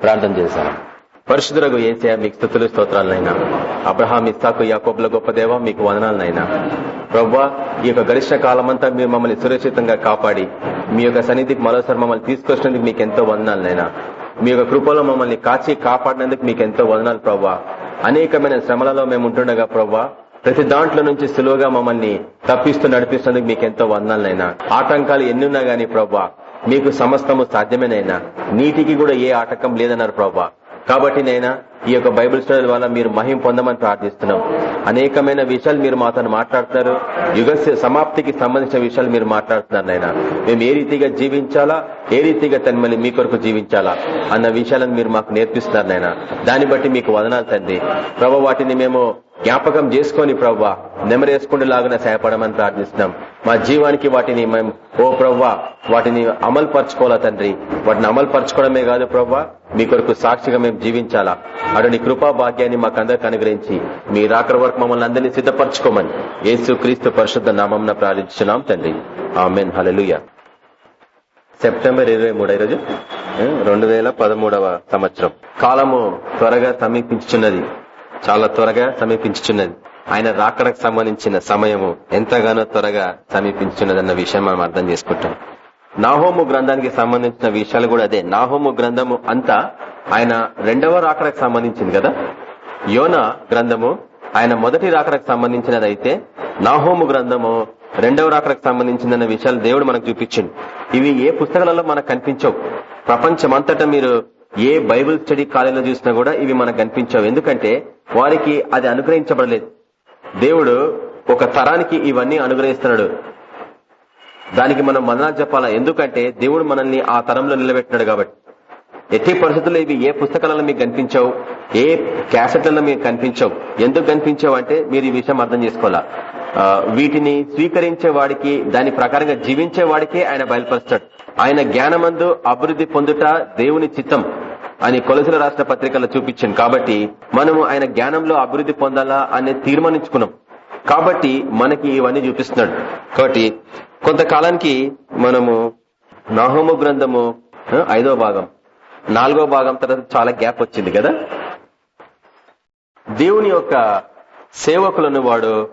ప్రార్థన చేశాను. పరిశుద్ధులకు ఏసే మీకు స్థుతులు స్తోత్రాలనైనా అబ్రహాం ఇస్సాకు యాకోబుల గొప్ప దేవ మీకు వదనాలనైనా ప్రవ్వా ఈ యొక్క గరిష్ట కాలమంతా మీరు మమ్మల్ని సురక్షితంగా కాపాడి మీ యొక్క సన్నిధికి మరోసారి మమ్మల్ని తీసుకొచ్చినందుకు మీకు ఎంతో వందనాలనైనా మీ యొక్క కృపలో మమ్మల్ని కాచి కాపాడినందుకు మీకు ఎంతో వదనాలు ప్రవ్వా. అనేకమైన శ్రమలలో మేము ఉంటుండగా ప్రవ్వా ప్రతి దాంట్లో నుంచి సులువుగా మమ్మల్ని తప్పిస్తూ నడిపిస్తున్నందుకు మీకు ఎంతో వందనాలనైనా ఆటంకాలు ఎన్నున్నా గానీ ప్రవ్వా మీకు సమస్తము సాధ్యమేనైనా. నీటికి కూడా ఏ ఆటకం లేదన్నారు ప్రభా కాబట్టి నైనా ఈ యొక్క బైబిల్ స్టడీ వల్ల మీరు మహిం పొందమని ప్రార్థిస్తున్నాం. అనేకమైన విషయాలు మీరు మాతో మాట్లాడుతున్నారు. యుగ సమాప్తికి సంబంధించిన విషయాలు మీరు మాట్లాడుతున్నారు నైనా. మేము ఏ రీతిగా జీవించాలా? ఏ రీతిగా తన్మల్ని మీ కొరకు జీవించాలా? అన్న విషయాలను మీరు మాకు నేర్పిస్తున్నారు నైనా. దాన్ని బట్టి మీకు వదనాలు తండ్రి. ప్రభు వాటిని మేము జ్ఞాపకం చేసుకొని ప్రవ్వా నెమరేసుకుంటేలాగానే సహాయపడమని ప్రార్థిస్తున్నాం. మా జీవానికి వాటిని మేము ఓ ప్రవ్వా వాటిని అమలు పరచుకోవాలా తండ్రి. వాటిని అమలు పరచుకోవడమే కాదు ప్రవ్వా మీ కొరకు సాక్షిగా మేము జీవించాలా. అటువంటి కృపా భాగ్యాన్ని మాకు అందరికి అనుగ్రహించి మీ రాకర వరకు మమ్మల్ని అందరినీ సిద్ధపరచుకోమని యేసు క్రీస్తు పరిశుద్ధ నామం ప్రార్థించున్నాం తండ్రి. ఆమెన్. హలలుయ సెప్టెంబర్ ఇరవై మూడు ఈరోజు రెండు వేల పదమూడవ సంవత్సరం. కాలము త్వరగా సమీపించున్నది చాలా త్వరగా సమీపించుచున్నది. ఆయన రాకడకు సంబంధించిన సమయము ఎంతగానో త్వరగా సమీపించున్నదన్న విషయం మనం అర్థం చేసుకుంటాం. నాహోము గ్రంథానికి సంబంధించిన విషయాలు కూడా అదే. నాహోము గ్రంథము అంతా ఆయన రెండవ రాకడకు సంబంధించింది కదా? యోన గ్రంథము ఆయన మొదటి రాకడకు సంబంధించినది అయితే నాహోము గ్రంథము రెండవ రాకడకు సంబంధించిందన్న విషయాలు దేవుడు మనకు చూపించింది ఇవి ఏ పుస్తకాలలో మనకు కనిపించవు. ప్రపంచమంతటా మీరు ఏ బైబిల్ స్టడీ కాలేజీలో చూసినా కూడా ఇవి మనకు కనిపించవు. ఎందుకంటే వారికి అది అనుగ్రహించబడలేదు. దేవుడు ఒక తరానికి ఇవన్నీ అనుగ్రహిస్తున్నాడు. దానికి మనం మదనాలు చెప్పాలా? ఎందుకంటే దేవుడు మనల్ని ఆ తరంలో నిలబెట్టినాడు కాబట్టి. ఎట్టి పరిస్థితుల్లో ఇవి ఏ పుస్తకాలలో మీకు కనిపించవు? ఏ క్యాసెట్లలో మీకు కనిపించవు? ఎందుకు కనిపించవు అంటే మీరు ఈ విషయం అర్థం చేసుకోవాలా? వీటిని స్వీకరించే వాడికి దాని ప్రకారంగా జీవించే వాడికే ఆయన బయలుపరుస్తాడు. ఆయన జ్ఞానమందు అభివృద్ధి పొందుట దేవుని చిత్తం. అని కొలసుల రాష్ట్ర పత్రికల్లో చూపించాను కాబట్టి మనము ఆయన జ్ఞానంలో అభివృద్ధి పొందాలా అని తీర్మానించుకున్నాం. కాబట్టి మనకి ఇవన్నీ చూపిస్తున్నాడు. కాబట్టి కొంతకాలానికి మనము నాహోము గ్రంథము ఐదో భాగం. నాలుగో భాగం తర్వాత చాలా గ్యాప్ వచ్చింది కదా? దేవుని యొక్క సేవకులను వాడు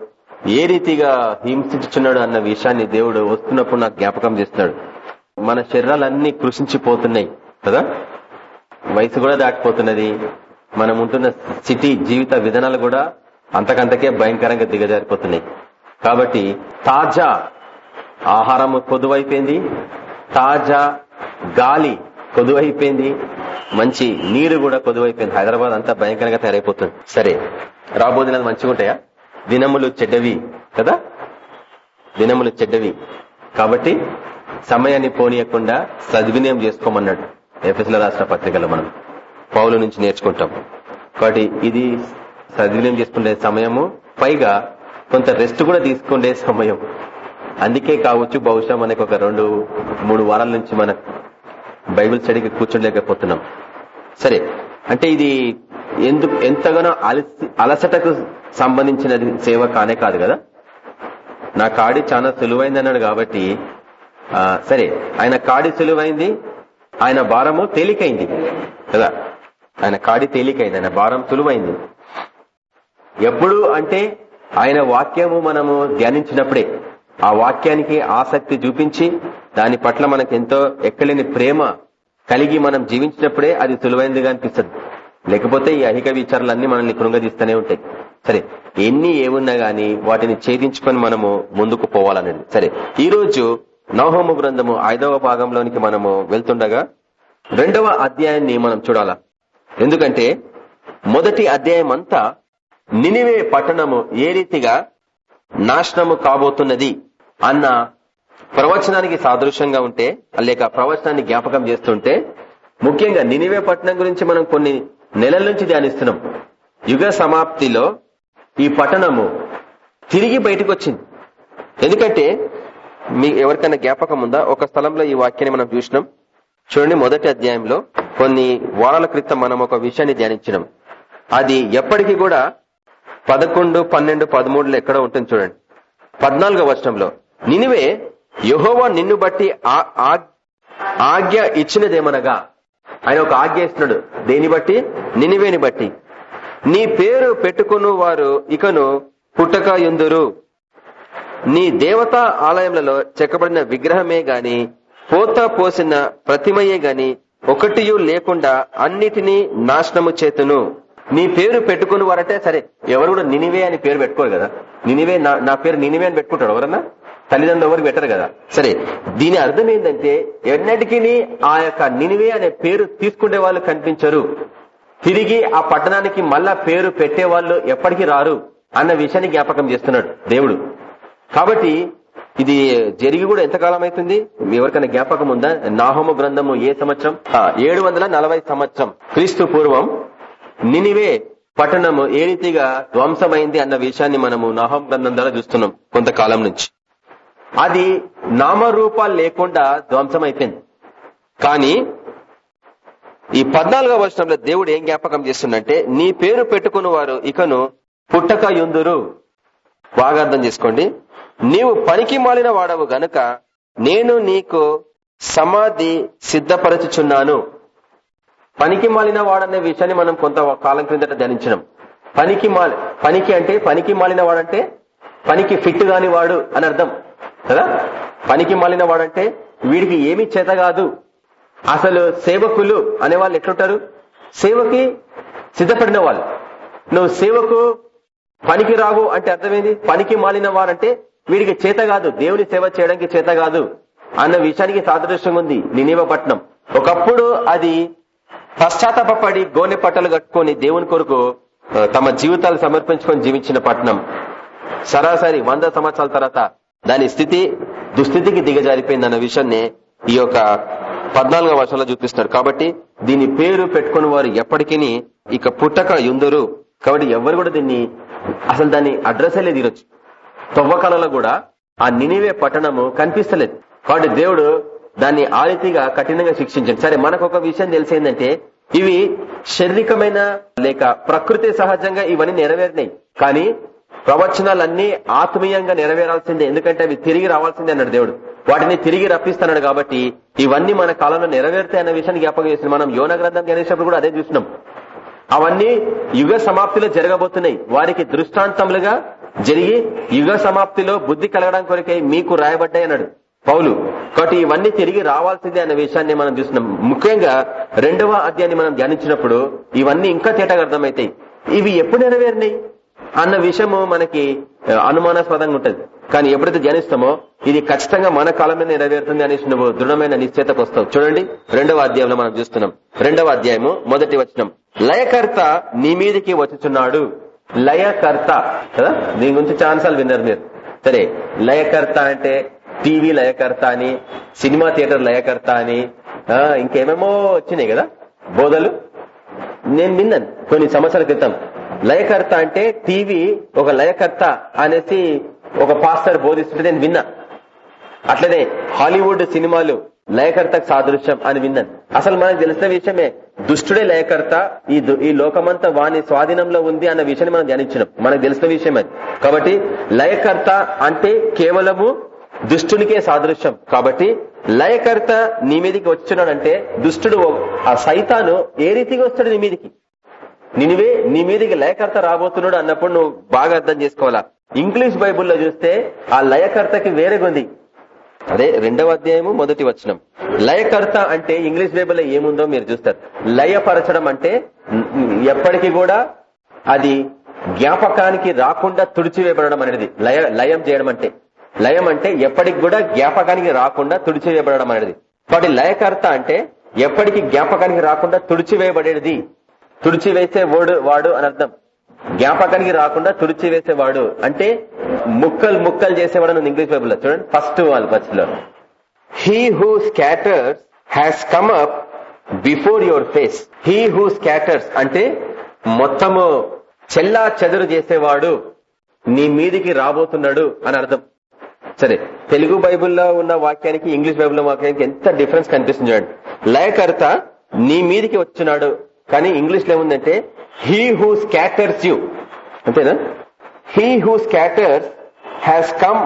ఏ రీతిగా హింసించుచున్నాడు అన్న విషయాన్ని దేవుడు వస్తున్నప్పుడు నాకు జ్ఞాపకం చేస్తున్నాడు. మన శరీరాలన్నీ కృషించిపోతున్నాయి కదా? వయసు కూడా దాటిపోతున్నది. మనం ఉంటున్న సిటీ జీవిత విధానాలు కూడా అంతకంతకే భయంకరంగా దిగజారిపోతున్నాయి. కాబట్టి తాజా ఆహారం కొదువైపోయింది తాజా గాలి కొదువైపోయింది మంచి నీరు కూడా కొదువైపోయింది హైదరాబాద్ అంతా భయంకరంగా తయారైపోతుంది. సరే రాబో మంచిగా ఉంటాయా? దినములు చెడ్డవి కదా? దినములు చెడ్డవి. కాబట్టి సమయాన్ని పోనీయకుండా సద్వినియం చేసుకోమన్నాడు. ఎఫ్ఎస్ల రాష్ట్ర పత్రికలో మనం పౌలు నుంచి నేర్చుకుంటాం. కాబట్టి ఇది సద్వినియం చేసుకునే సమయము పైగా కొంత రెస్ట్ కూడా తీసుకునే సమయం. అందుకే కావచ్చు బహుశా మనకు ఒక రెండు మూడు వారాల నుంచి మన బైబిల్ స్టడీకి కూర్చోలేకపోతున్నాం. సరే అంటే ఇది ఎందుకు ఎంతగానో అలసి అలసటకు సంబంధించినది సేవ కానే కాదు కదా? నా కాడి చాలా సులువైంది అన్నాడు కాబట్టి సరే ఆయన కాడి సులువైంది ఆయన భారము తేలికైంది. కదా? ఆయన కాడి తేలికైంది ఆయన భారం సులువైంది. ఎప్పుడు అంటే ఆయన వాక్యము మనము ధ్యానించినప్పుడే ఆ వాక్యానికి ఆసక్తి చూపించి దాని పట్ల మనకు ఎంతో ఎక్కలేని ప్రేమ కలిగి మనం జీవించినప్పుడే అది సులువైందిగా అనిపిస్తుంది. లేకపోతే ఈ అహిక విచారాలన్నీ మనల్ని కృంగదీస్తూనే ఉంటాయి. సరే ఎన్ని ఏమున్నా గాని వాటిని ఛేదించుకొని మనము ముందుకు పోవాలనేది సరే ఈ రోజు నవహోమ గ్రంథము ఐదవ భాగంలోనికి మనము వెళ్తుండగా రెండవ అధ్యాయాన్ని మనం చూడాలా. ఎందుకంటే మొదటి అధ్యాయం అంతా నినివే పట్టణము ఏ రీతిగా నాశనము కాబోతున్నది అన్న ప్రవచనానికి సాదృశ్యంగా ఉంటే లేక ప్రవచనాన్ని జ్ఞాపకం చేస్తుంటే ముఖ్యంగా నినివే పట్టణం గురించి మనం కొన్ని నెలల నుంచి ధ్యానిస్తున్నాం. యుగ సమాప్తిలో ఈ పట్టణము తిరిగి బయటకు వచ్చింది. ఎందుకంటే మీ ఎవరికైనా జ్ఞాపకం ఉందా? ఒక స్థలంలో ఈ వాక్యాన్ని మనం చూసినాం. చూడండి మొదటి అధ్యాయంలో కొన్ని వారాల క్రితం మనం ఒక విషయాన్ని ధ్యానించినాం. అది ఎప్పటికీ కూడా పదకొండు పన్నెండు పదమూడులో ఎక్కడ ఉంటుంది చూడండి. పద్నాలుగో వర్షంలో నినివే యహోవా నిన్ను బట్టి ఆజ్ఞ ఇచ్చినదేమనగా? ఆయన ఒక ఆజ్ఞ ఇస్తున్నాడు. దేని బట్టి? నినివేని బట్టి. నీ పేరు పెట్టుకుని వారు ఇకను పుట్టక ఎందురు? నీ దేవతా ఆలయములలో చెక్కబడిన విగ్రహమే గాని పోత పోసిన ప్రతిమయే గాని ఒకటియు లేకుండా అన్నిటినీ నాశనము చేతును. నీ పేరు పెట్టుకుని వారంటే సరే ఎవరు కూడా నినివే అని పేరు పెట్టుకోరు కదా. నినివే నా నా పేరు నినివే అని పెట్టుకుంటాడు ఎవరన్నా? తల్లిదండ్రులు ఎవరికి పెట్టరు కదా. సరే దీని అర్థం ఏంటంటే ఎన్నటికీ ఆ యొక్క నినివే అనే పేరు తీసుకునే వాళ్ళు కనిపించరు. తిరిగి ఆ పట్టణానికి మళ్ళా పేరు పెట్టే వాళ్ళు ఎప్పటికీ రారు అన్న విషయాన్ని జ్ఞాపకం చేస్తున్నాడు దేవుడు. కాబట్టి ఇది జరిగి కూడా ఎంతకాలం అవుతుంది? ఎవరికైనా జ్ఞాపకం ఉందా? నాహోము గ్రంథము ఏ సంవత్సరం? ఏడు వందల నలభై సంవత్సరం. క్రీస్తు పూర్వం నినివే పట్టణము ఏ రీతిగా ధ్వంసమైంది అన్న విషయాన్ని మనము నాహోం గ్రంథం ద్వారా చూస్తున్నాం కొంతకాలం నుంచి. అది నామరూపాలు లేకుండా ధ్వంసం కానీ ఈ పద్నాలుగో వర్షంలో దేవుడు ఏం జ్ఞాపకం చేస్తుందంటే నీ పేరు పెట్టుకున్న వారు ఇకను పుట్టక యుందురు. బాగా అర్థం చేసుకోండి. నీవు పనికి మాలిన వాడవు గనుక నేను నీకు సమాధి సిద్ధపరచుచున్నాను. పనికి మాలిన వాడనే విషయాన్ని మనం కొంత కాలం క్రిందట ధ్యానించడం పనికి మాలి పనికి అంటే పనికి మాలిన వాడంటే పనికి ఫిట్ కాని వాడు అని అర్థం. కదా? పనికి మాలిన వాడంటే వీడికి ఏమి చేత కాదు. అసలు సేవకులు అనే వాళ్ళు ఎట్లుంటారు? సేవకి సిద్ధపడిన వాళ్ళు. నువ్వు సేవకు పనికి రావు అంటే అర్థమైంది పనికి మాలిన వారంటే వీడికి చేత కాదు దేవుని సేవ చేయడానికి చేత కాదు అన్న విషయానికి సాదృశ్యం ఉంది నినివ పట్నం. ఒకప్పుడు అది పశ్చాత్తాపడి గోనె పట్టలు కట్టుకొని దేవుని కొరకు తమ జీవితాలు సమర్పించుకొని జీవించిన పట్టణం సరాసరి వంద సంవత్సరాల తర్వాత దాని స్థితి దుస్థితికి దిగజారిపోయింది అన్న విషయాన్ని ఈ యొక్క పద్నాలుగో వర్షంలో చూపిస్తున్నారు. కాబట్టి దీని పేరు పెట్టుకుని వారు ఎప్పటికీ ఇక పుట్టక యుందరు. కాబట్టి ఎవరు కూడా దీన్ని అసలు దాన్ని అడ్రస్ లేదు ఈరోజు. తవ్వకాలలో కూడా ఆ నినివే పట్టణము కనిపిస్తలేదు. కాబట్టి దేవుడు దాన్ని ఆ రీతిగా కఠినంగా శిక్షించాడు. సరే మనకు ఒక విషయం తెలిసిందంటే ఇవి శారీరకమైన లేక ప్రకృతి సహజంగా ఇవన్నీ నెరవేరినాయి. కానీ ప్రవచనాలన్నీ ఆత్మీయంగా నెరవేరాల్సిందే. ఎందుకంటే అవి తిరిగి రావాల్సిందే అన్నాడు దేవుడు. వాటిని తిరిగి రప్పిస్తున్నాడు కాబట్టి ఇవన్నీ మన కాలంలో నెరవేరుతాయి అన్న విషయాన్ని జ్ఞాపకం చేసింది. మనం యోన గ్రంథం గణేశప్పుడు కూడా అదే చూసినాం. అవన్నీ యుగ సమాప్తిలో జరగబోతున్నాయి. వారికి దృష్టాంతములుగా జరిగి యుగ సమాప్తిలో బుద్ధి కలగడం కొరకై మీకు రాయబడ్డాయి అన్నాడు పౌలు. కాబట్టి ఇవన్నీ తిరిగి రావాల్సిందే అనే విషయాన్ని మనం చూసినాం ముఖ్యంగా రెండవ అధ్యాయాన్ని మనం ధ్యానించినప్పుడు ఇవన్నీ ఇంకా తేటగా అర్థమవుతాయి ఇవి ఎప్పుడు నెరవేరినాయి అన్న విషయము మనకి అనుమానాస్పదంగా ఉంటది. కానీ ఎప్పుడైతే ధ్యానిస్తామో ఇది ఖచ్చితంగా మన కాలంలో నెరవేరుతుంది అనేసి నువ్వు దృఢమైన నిశ్చేతకు వస్తావు చూడండి రెండవ అధ్యాయంలో మనం చూస్తున్నాం. రెండవ అధ్యాయము మొదటి వచనం. లయకర్త నీ మీదకి వచ్చుచున్నాడు. లయకర్త కదా? దీని గురించి ఛాన్సాలు విన్నారు మీరు. సరే లయకర్త అంటే టీవీ లయకర్త అని సినిమా థియేటర్ లయకర్త అని ఇంకేమేమో వచ్చినాయి కదా? బోధలు. నేను విన్నాను కొన్ని సంవత్సరాల క్రితం. లయకర్త అంటే టీవీ ఒక లయకర్త అనేసి ఒక పాస్టర్ బోధిస్తుంటే నేను విన్నా. అట్లనే హాలీవుడ్ సినిమాలు లయకర్తకు సాదృశ్యం అని విన్నాను. అసలు మనకు తెలిసిన విషయమే దుష్టుడే లయకర్త ఈ ఈ లోకమంతా వాని స్వాధీనంలో ఉంది అన్న విషయాన్ని మనం ధ్యానించినాం. మనకు తెలిసిన విషయం అది. కాబట్టి లయకర్త అంటే కేవలము దుష్టునికే సాదృశ్యం. కాబట్టి లయకర్త నీ మీదకి వచ్చున్నాడంటే దుష్టుడు ఆ సైతాను ఏ రీతిగా వస్తాడు నీ మీదికి? నినివే నీ మీదకి లయకర్త రాబోతున్నాడు అన్నప్పుడు నువ్వు బాగా అర్థం చేసుకోవాలా? ఇంగ్లీష్ బైబుల్లో చూస్తే ఆ లయకర్తకి వేరేగుంది. అదే రెండవ అధ్యాయము మొదటి వచనం. లయకర్త అంటే ఇంగ్లీష్ బైబుల్లో ఏముందో మీరు చూస్తారు. లయపరచడం అంటే ఎప్పటికీ కూడా అది జ్ఞాపకానికి రాకుండా తుడిచివేయబడడం అనేది లయ లయం చేయడం అంటే. లయం అంటే ఎప్పటికి కూడా జ్ఞాపకానికి రాకుండా తుడిచివేయబడడం అనేది కాబట్టి లయకర్త అంటే ఎప్పటికి జ్ఞాపకానికి రాకుండా తుడిచివేయబడేది. తుడిచివేసే వాడు వాడు అని అర్థం. జ్ఞాపకానికి రాకుండా తుడిచివేసేవాడు అంటే ముక్కలు ముక్కలు చేసేవాడు అని ఇంగ్లీష్ బైబుల్లో చూడండి. ఫస్ట్ వాళ్ళ ఫస్ట్లో he who scatters has come up before your face he who scatters అంటే మొత్తము చెల్లా చెదురు చేసేవాడు నీ మీదికి రాబోతున్నాడు అని అర్థం. సరే తెలుగు బైబుల్లో ఉన్న వాక్యానికి ఇంగ్లీష్ బైబుల్లో వాక్యానికి ఎంత డిఫరెన్స్ కనిపిస్తుంది చూడండి. లయకర్త నీ మీదికి వచ్చినాడు కానీ ఇంగ్లీష్లో ఏముందంటే హీ హూ స్కాటర్స్ యూ అంతేనా? He who scatters has come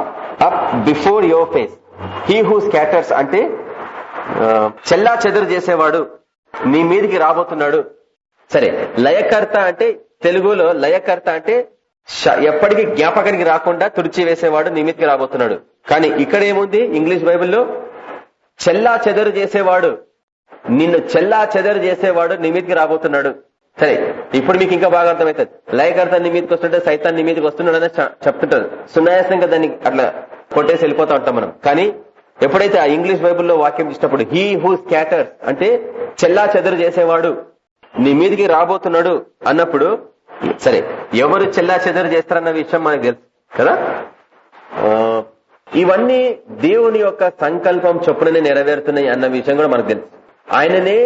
up before your face he who scatters అంటే చెల్లా చెదరు చేసేవాడు నీ మీదికి రాబోతున్నాడు. సరే లయకర్త అంటే తెలుగులో లయకర్త అంటే ఎప్పటికీ జ్ఞాపకానికి రాకుండా తుడిచి వేసేవాడు నీ మీదకి రాబోతున్నాడు. కానీ ఇక్కడ ఏముంది? ఇంగ్లీష్ బైబిల్లో చెల్లా చెదరు చేసేవాడు నిన్ను చెల్లా చెదరు చేసేవాడు నీ మీదకి రాబోతున్నాడు. సరే ఇప్పుడు మీకు ఇంకా బాగా అర్థమవుతుంది. లయకర్త నీ మీదకి వస్తుంటే సైతాన్ నీ మీదకి వస్తున్నాడని చెప్తుంటారు సునాయాసంగా దాన్ని అట్లా కొట్టేసి వెళ్ళిపోతా ఉంటాం మనం. కానీ ఎప్పుడైతే ఆ ఇంగ్లీష్ బైబుల్లో వాక్యం ఇచ్చినప్పుడు హీ హూ స్కాటర్స్ అంటే చెల్లా చెదరు చేసేవాడు నీ మీదికి రాబోతున్నాడు అన్నప్పుడు సరే ఎవరు చెల్లా చెదరు చేస్తారన్న విషయం మనకు తెలుసు కదా? ఆ, ఇవన్నీ దేవుని యొక్క సంకల్పం చొప్పుననే నెరవేరుతున్నాయి అన్న విషయం కూడా మనకు తెలుసు. ఆయననే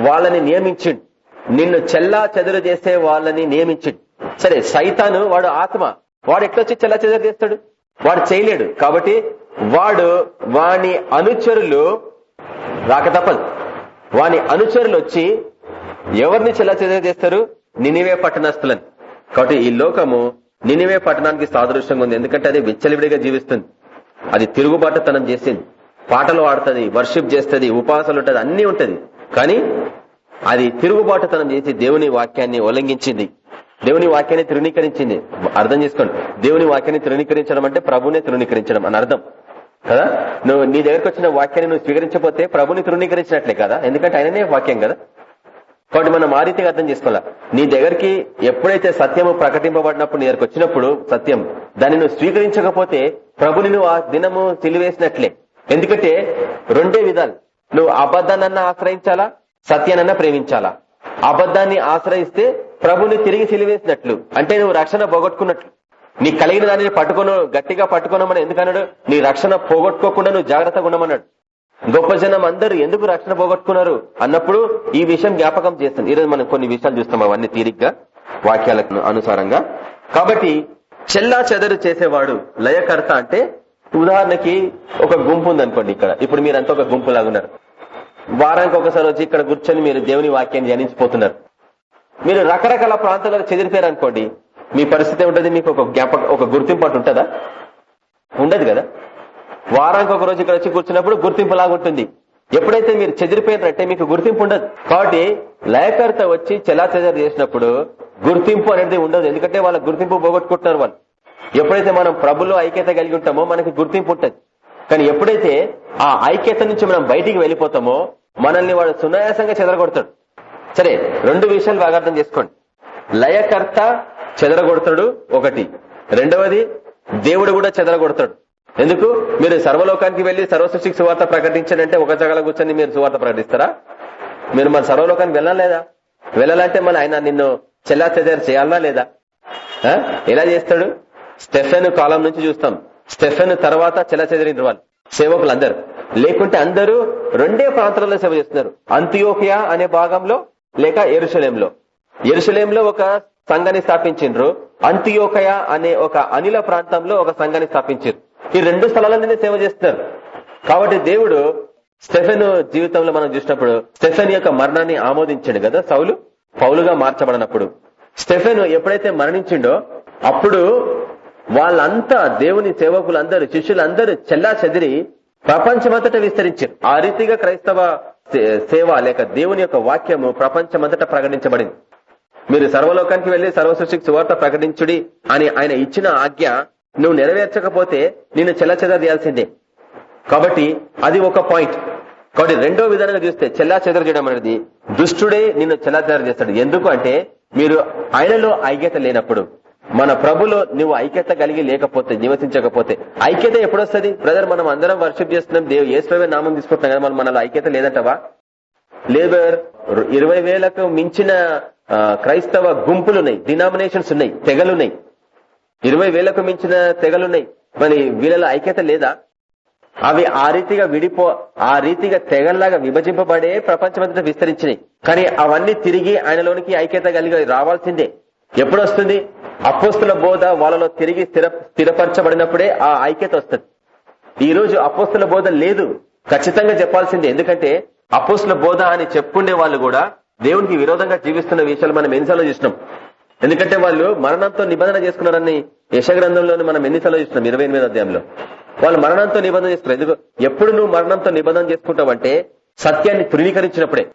వాళ్ళని నియమించిండు. నిన్ను చెల్లా చెదరు చేసే వాళ్ళని నియమించిండు సరే సైతాను వాడు ఆత్మ. వాడు ఎట్లొచ్చి చెల్లా చెదరు చేస్తాడు? వాడు చేయలేడు. కాబట్టి వాడు వాని అనుచరులు రాక తప్పదు. వాని అనుచరులు వచ్చి ఎవరిని చెల్లా చెదరు చేస్తారు? నినివే పట్టణస్తులని కాబట్టి ఈ లోకము నినివే పట్టణానికి సాదృశ్యంగా ఉంది. ఎందుకంటే అది విచ్చలివిడిగా జీవిస్తుంది. అది తిరుగుబాటుతనం చేసింది పాటలు ఆడుతుంది వర్షిప్ చేస్తుంది ఉపవాసాలు ఉంటది అన్ని ఉంటది. కానీ అది తిరుగుబాటుతనం చేసి దేవుని వాక్యాన్ని ఉల్లంఘించింది. దేవుని వాక్యాన్ని తృణీకరించింది. అర్థం చేసుకోండి. దేవుని వాక్యాన్ని తృణీకరించడం అంటే ప్రభునే తృణీకరించడం అని అర్థం. కదా? నువ్వు నీ దగ్గరకు వచ్చిన వాక్యాన్ని నువ్వు స్వీకరించకపోతే ప్రభుని తృణీకరించినట్లే కదా? ఎందుకంటే ఆయననే వాక్యం కదా? కాబట్టి మనం ఆ రీతిగా అర్థం చేసుకోవాలా? నీ దగ్గరికి ఎప్పుడైతే సత్యము ప్రకటింపబడినప్పుడు నీ దగ్గరకు వచ్చినప్పుడు సత్యం దాన్ని నువ్వు స్వీకరించకపోతే ప్రభుని నువ్వు ఆ దినము తెలివేసినట్లే. ఎందుకంటే రెండే విధాలు. నువ్వు అబద్ధానన్నా ఆశ్రయించాలా? సత్యానన్నా ప్రేమించాలా? అబద్ధాన్ని ఆశ్రయిస్తే ప్రభుని తిరిగి సిలివేసినట్లు. అంటే నువ్వు రక్షణ పోగొట్టుకున్నట్లు. నీ కలిగిన దానిని పట్టుకోను గట్టిగా పట్టుకోనమని ఎందుకన్నాడు? నీ రక్షణ పోగొట్టుకోకుండా నువ్వు జాగ్రత్తగా ఉండమన్నాడు. గొప్ప జనం అందరూ ఎందుకు రక్షణ పోగొట్టుకున్నారు? అన్నప్పుడు ఈ విషయం జ్ఞాపకం చేస్తుంది. ఈరోజు మనం కొన్ని విషయాలు చూస్తాం. అవన్నీ తీరిగ్గా వాక్యాలకు అనుసారంగా. కాబట్టి చెల్లా చెదరు చేసేవాడు లయకర్త అంటే ఉదాహరణకి ఒక గుంపు ఉందనుకోండి ఇక్కడ. ఇప్పుడు మీరంతా ఒక గుంపు లాగున్నారు వారానికి ఒకసారి వచ్చి ఇక్కడ కూర్చొని మీరు దేవుని వాక్యాన్ని ధ్యానించిపోతున్నారు. మీరు రకరకాల ప్రాంతాలకు చెదిరిపోయారు అనుకోండి మీ పరిస్థితి ఉంటుంది మీకు ఒక జ్ఞాపక ఒక గుర్తింపు అటు ఉంటుందా? ఉండదు కదా. వారానికి ఒక రోజు ఇక్కడ వచ్చి కూర్చున్నప్పుడు గుర్తింపు లాగా ఉంటుంది. ఎప్పుడైతే మీరు చెదిరిపోయినారంటే మీకు గుర్తింపు ఉండదు. కాబట్టి లయకర్త వచ్చి చెలాచెదరు చేసినప్పుడు గుర్తింపు అనేది ఉండదు. ఎందుకంటే వాళ్ళ గుర్తింపు పోగొట్టుకుంటున్నారు వాళ్ళు. ఎప్పుడైతే మనం ప్రభులో ఐక్యత కలిగి ఉంటామో మనకి గుర్తింపు ఉంటుంది. కానీ ఎప్పుడైతే ఆ ఐక్యత నుంచి మనం బయటికి వెళ్ళిపోతామో మనల్ని వాడు సునాయాసంగా చెదరగొడతాడు. సరే రెండు విషయాలు బాగా అర్థం చేసుకోండి. లయకర్త చెదరగొడతాడు ఒకటి. రెండవది దేవుడు కూడా చెదరగొడతాడు. ఎందుకు? మీరు సర్వలోకానికి వెళ్ళి సర్వసృష్టికి సువార్త ప్రకటించండి ఒక జగల కూర్చొని మీరు సువార్త ప్రకటిస్తారా? మీరు మన సర్వలోకానికి వెళ్ళలేదా వెళ్ళాలంటే మన ఆయన నిన్ను చెల్లా చెదరు చేయాలా లేదా? ఆ? ఎలా చేస్తాడు? స్టెఫెన్ కాలం నుంచి చూస్తాం. స్టెఫెన్ తర్వాత చెల్ల చెదిరిన వాళ్ళు సేవకులు అందరు లేకుంటే అందరూ రెండే ప్రాంతాలలో సేవ చేస్తున్నారు. అంత్యోకియా అనే భాగంలో లేక ఎరుసలేంలో ఎరుసలేంలో ఒక సంఘాన్ని స్థాపించిండ్రు. అంత్యోకయ అనే ఒక అనిల ప్రాంతంలో ఒక సంఘాన్ని స్థాపించారు ఈ రెండు స్థలాలనే సేవ చేస్తున్నారు. కాబట్టి దేవుడు స్టెఫెన్ జీవితంలో మనం చూసినప్పుడు స్టెఫెన్ యొక్క మరణాన్ని ఆమోదించాడు కదా సౌలు? పౌలుగా మార్చబడినప్పుడు. స్టెఫెన్ ఎప్పుడైతే మరణించిండో అప్పుడు వాళ్ళంతా దేవుని సేవకులందరూ శిష్యులందరూ చెల్లా చెదిరి ప్రపంచమంతటా విస్తరించారు. ఆ రీతిగా క్రైస్తవ సేవ లేక దేవుని యొక్క వాక్యము ప్రపంచమంతటా ప్రకటించబడింది. మీరు సర్వలోకానికి వెళ్ళి సర్వసృష్టికి సువార్త ప్రకటించుడి అని ఆయన ఇచ్చిన ఆజ్ఞ నువ్వు నెరవేర్చకపోతే నిన్ను చెల్ల చేయాల్సిందే కాబట్టి అది ఒక పాయింట్. కాబట్టి రెండో విధానంగా చూస్తే చెల్లా చెదర చేయడం అనేది దుష్టుడే నిన్ను చెల్లా చేస్తాడు. ఎందుకు అంటే మీరు ఆయనలో ఐక్యత లేనప్పుడు. మన ప్రభులో నువ్వు ఐక్యత కలిగి లేకపోతే నివసించకపోతే ఐక్యత ఎప్పుడొస్తుంది? బ్రదర్ మనం అందరం వర్షిప్ చేస్తున్నాం. దేవు ఏసువే నామం తీసుకుంటున్నాం కదా మనం మనలో ఐక్యత లేదంటవా? లేబర్ ఇరవై వేలకు మించిన క్రైస్తవ గుంపులున్నాయి. డినామినేషన్స్ ఉన్నాయి. తెగలున్నాయి. ఇరవై వేలకు మించిన తెగలున్నాయి. మరి వీళ్ళలో ఐక్యత లేదా? అవి ఆ రీతిగా విడిపో ఆ రీతిగా తెగల్లాగా విభజింపబడే ప్రపంచమంతటా విస్తరించినాయి. కానీ అవన్నీ తిరిగి ఆయనలోనికి ఐక్యత కలిగి రావాల్సిందే. ఎప్పుడు వస్తుంది అపోస్తుల బోధ వాళ్ళలో తిరిగి స్థిర స్థిరపరచబడినప్పుడే ఆ ఐక్యత వస్తుంది. ఈ రోజు అపోస్తుల బోధ లేదు. ఖచ్చితంగా చెప్పాల్సిందే ఎందుకంటే అపోస్తుల బోధ అని చెప్పుకునే వాళ్ళు కూడా దేవునికి విరోధంగా జీవిస్తున్న విషయాలు మనం ఎన్నిసార్లు చూసినాం. ఎందుకంటే వాళ్ళు మరణంతో నిబంధన చేసుకున్నారని యశగ్రంథంలోని మనం ఎన్నిసార్లు చూసినాం? ఇరవై ఎనిమిది అధ్యాయంలో. వాళ్ళు మరణంతో నిబంధన చేస్తున్నారు ఎందుకు? ఎప్పుడు నువ్వు మరణంతో నిబంధన చేసుకుంటావంటే సత్యాన్ని తృణీకరించినప్పుడే.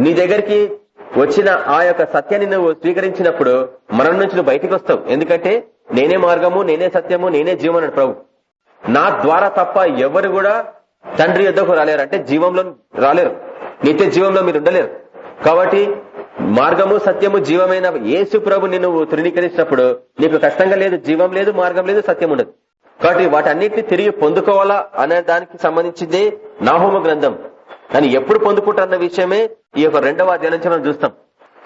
నీ దగ్గరికి వచ్చిన ఆ యొక్క సత్యాన్ని నువ్వు స్వీకరించినప్పుడు మరణం నుంచి నువ్వు బయటికి వస్తావు. ఎందుకంటే నేనే మార్గము నేనే సత్యము నేనే జీవం అన్నాడు ప్రభు. నా ద్వారా తప్ప ఎవరు కూడా తండ్రి యుద్ధకు రాలేరు. అంటే జీవంలో రాలేరు. నిత్య జీవంలో మీరు ఉండలేరు. కాబట్టి మార్గము సత్యము జీవమైన యేసు ప్రభు నిన్ను తృణీకరించినప్పుడు నీకు కష్టంగా లేదు జీవం లేదు మార్గం లేదు సత్యం ఉండదు. కాబట్టి వాటన్నిటిని తిరిగి పొందుకోవాలా అనే దానికి సంబంధించింది నాహోమ గ్రంథం. అని ఎప్పుడు పొందుకుంటారన్న విషయమే ఈ యొక్క రెండవ అధ్యాయం నుంచి మనం చూస్తాం.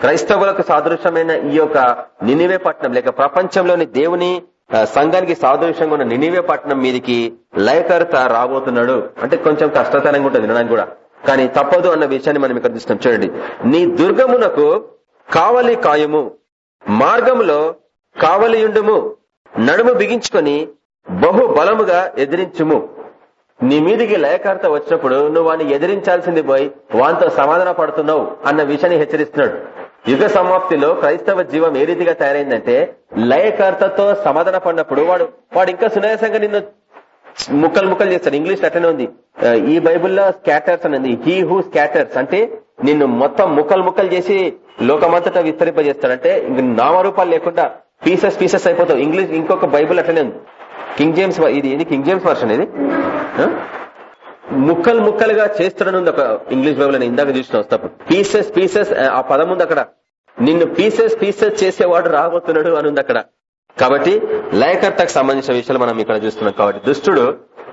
క్రైస్తవులకు సాదృశ్యమైన ఈ యొక్క నినివే పట్టణం లేక ప్రపంచంలోని దేవుని సంఘానికి సాదృశ్యంగా ఉన్న నినివే పట్టణం మీదికి లయకర్త రాబోతున్నాడు. అంటే కొంచెం కష్టతరంగా ఉంటుంది వినడానికి కూడా. కానీ తప్పదు అన్న విషయాన్ని మనం ఇక్కడ చూస్తాం చూడండి. నీ దుర్గమునకు కావలి కాయము మార్గములో కావలియుండుము నడుము బిగించుకొని బహు బలముగా ఎదిరించుము. నీ మీదికి లయకర్త వచ్చినప్పుడు నువ్వు వాడిని ఎదిరించాల్సింది పోయి వానితో సమాధాన పడుతున్నావు అన్న విషయాన్ని హెచ్చరిస్తున్నాడు. యుగ సమాప్తిలో క్రైస్తవ జీవం ఏ రీతిగా తయారైందంటే లయకర్తతో సమాధాన పడినప్పుడు వాడు వాడు ఇంకా సునాయాసంగా నిన్ను ముక్కలు ముక్కలు చేస్తాడు. ఇంగ్లీష్ అట్లనే ఉంది. ఈ బైబుల్లో స్కాటర్స్ అనేది హీ హూ స్కాటర్స్ అంటే నిన్ను మొత్తం ముక్కలు ముక్కలు చేసి లోకమంతటా విస్తరింపజేస్తాడంటే నామరూపాలు లేకుండా పీసెస్ పీసెస్ అయిపోతావు. ఇంగ్లీష్ ఇంకొక బైబుల్ అట్లనే ఉంది. కింగ్ జేమ్స్ ఇది ఇది కింగ్ జేమ్స్ వర్షన్ ఇది? ముక్కలు ముక్కలుగా చేస్తాడని ఉంది ఒక ఇంగ్లీష్ బైబుల్ నేను ఇందాక చూసిన వస్తాపు పీసెస్ పీసెస్ ఆ పదం ఉంది అక్కడ. నిన్ను పీసెస్ పీసెస్ చేసేవాడు రాబోతున్నాడు అని ఉంది అక్కడ. కాబట్టి లయకర్తకు సంబంధించిన విషయాలు మనం ఇక్కడ చూస్తున్నాం. కాబట్టి దుష్టుడు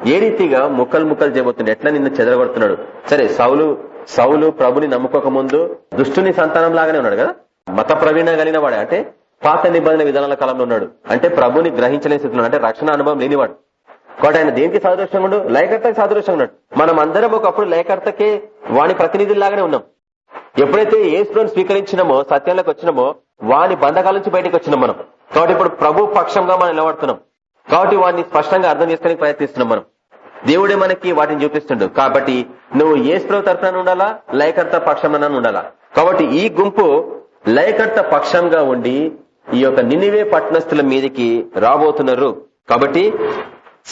ఏ రీతిగా ముక్కలు ముక్కలు చేయబోతున్నాడు ఎట్లా నిన్ను చెదరగొడుతున్నాడు? సరే సౌలు సౌలు ప్రభుని నమ్ముకోక ముందు దుష్టుని సంతానం లాగానే ఉన్నాడు కదా? మత ప్రవీణ కలిగిన వాడే. అంటే పాత నిబంధన విధానాల కాలంలో ఉన్నాడు. అంటే ప్రభుని గ్రహించలేని స్థితిలో అంటే రక్షణ అనుభవం లేనివాడు. కాబట్టి ఆయన దేనికి సాదృశ్యంగా ఉండు? లయకర్తకి సాదృశ్యంగా ఉన్నాడు. మనం అందరం ఒకప్పుడు లయకర్తకే వాని ప్రతినిధుల్లాగానే ఉన్నాం. ఎప్పుడైతే ఏసులను స్వీకరించినామో సత్యంలోకి వచ్చినామో వాని బంధకాల నుంచి బయటకు వచ్చినాం మనం. కాబట్టి ఇప్పుడు ప్రభు పక్షంగా మనం నిలబడుతున్నాం. కాబట్టి వాడిని స్పష్టంగా అర్థం చేసుకోవడానికి ప్రయత్నిస్తున్నాం మనం. దేవుడే మనకి వాటిని చూపిస్తుండు. కాబట్టి నువ్వు ఏ ప్రభు తరఫున ఉండాలా? లయకర్త పక్షంలో ఉండాలా? కాబట్టి ఈ గుంపు లయకర్త పక్షంగా ఉండి ఈ యొక్క నినివే పట్టణస్థుల మీదకి రాబోతున్నారు కాబట్టి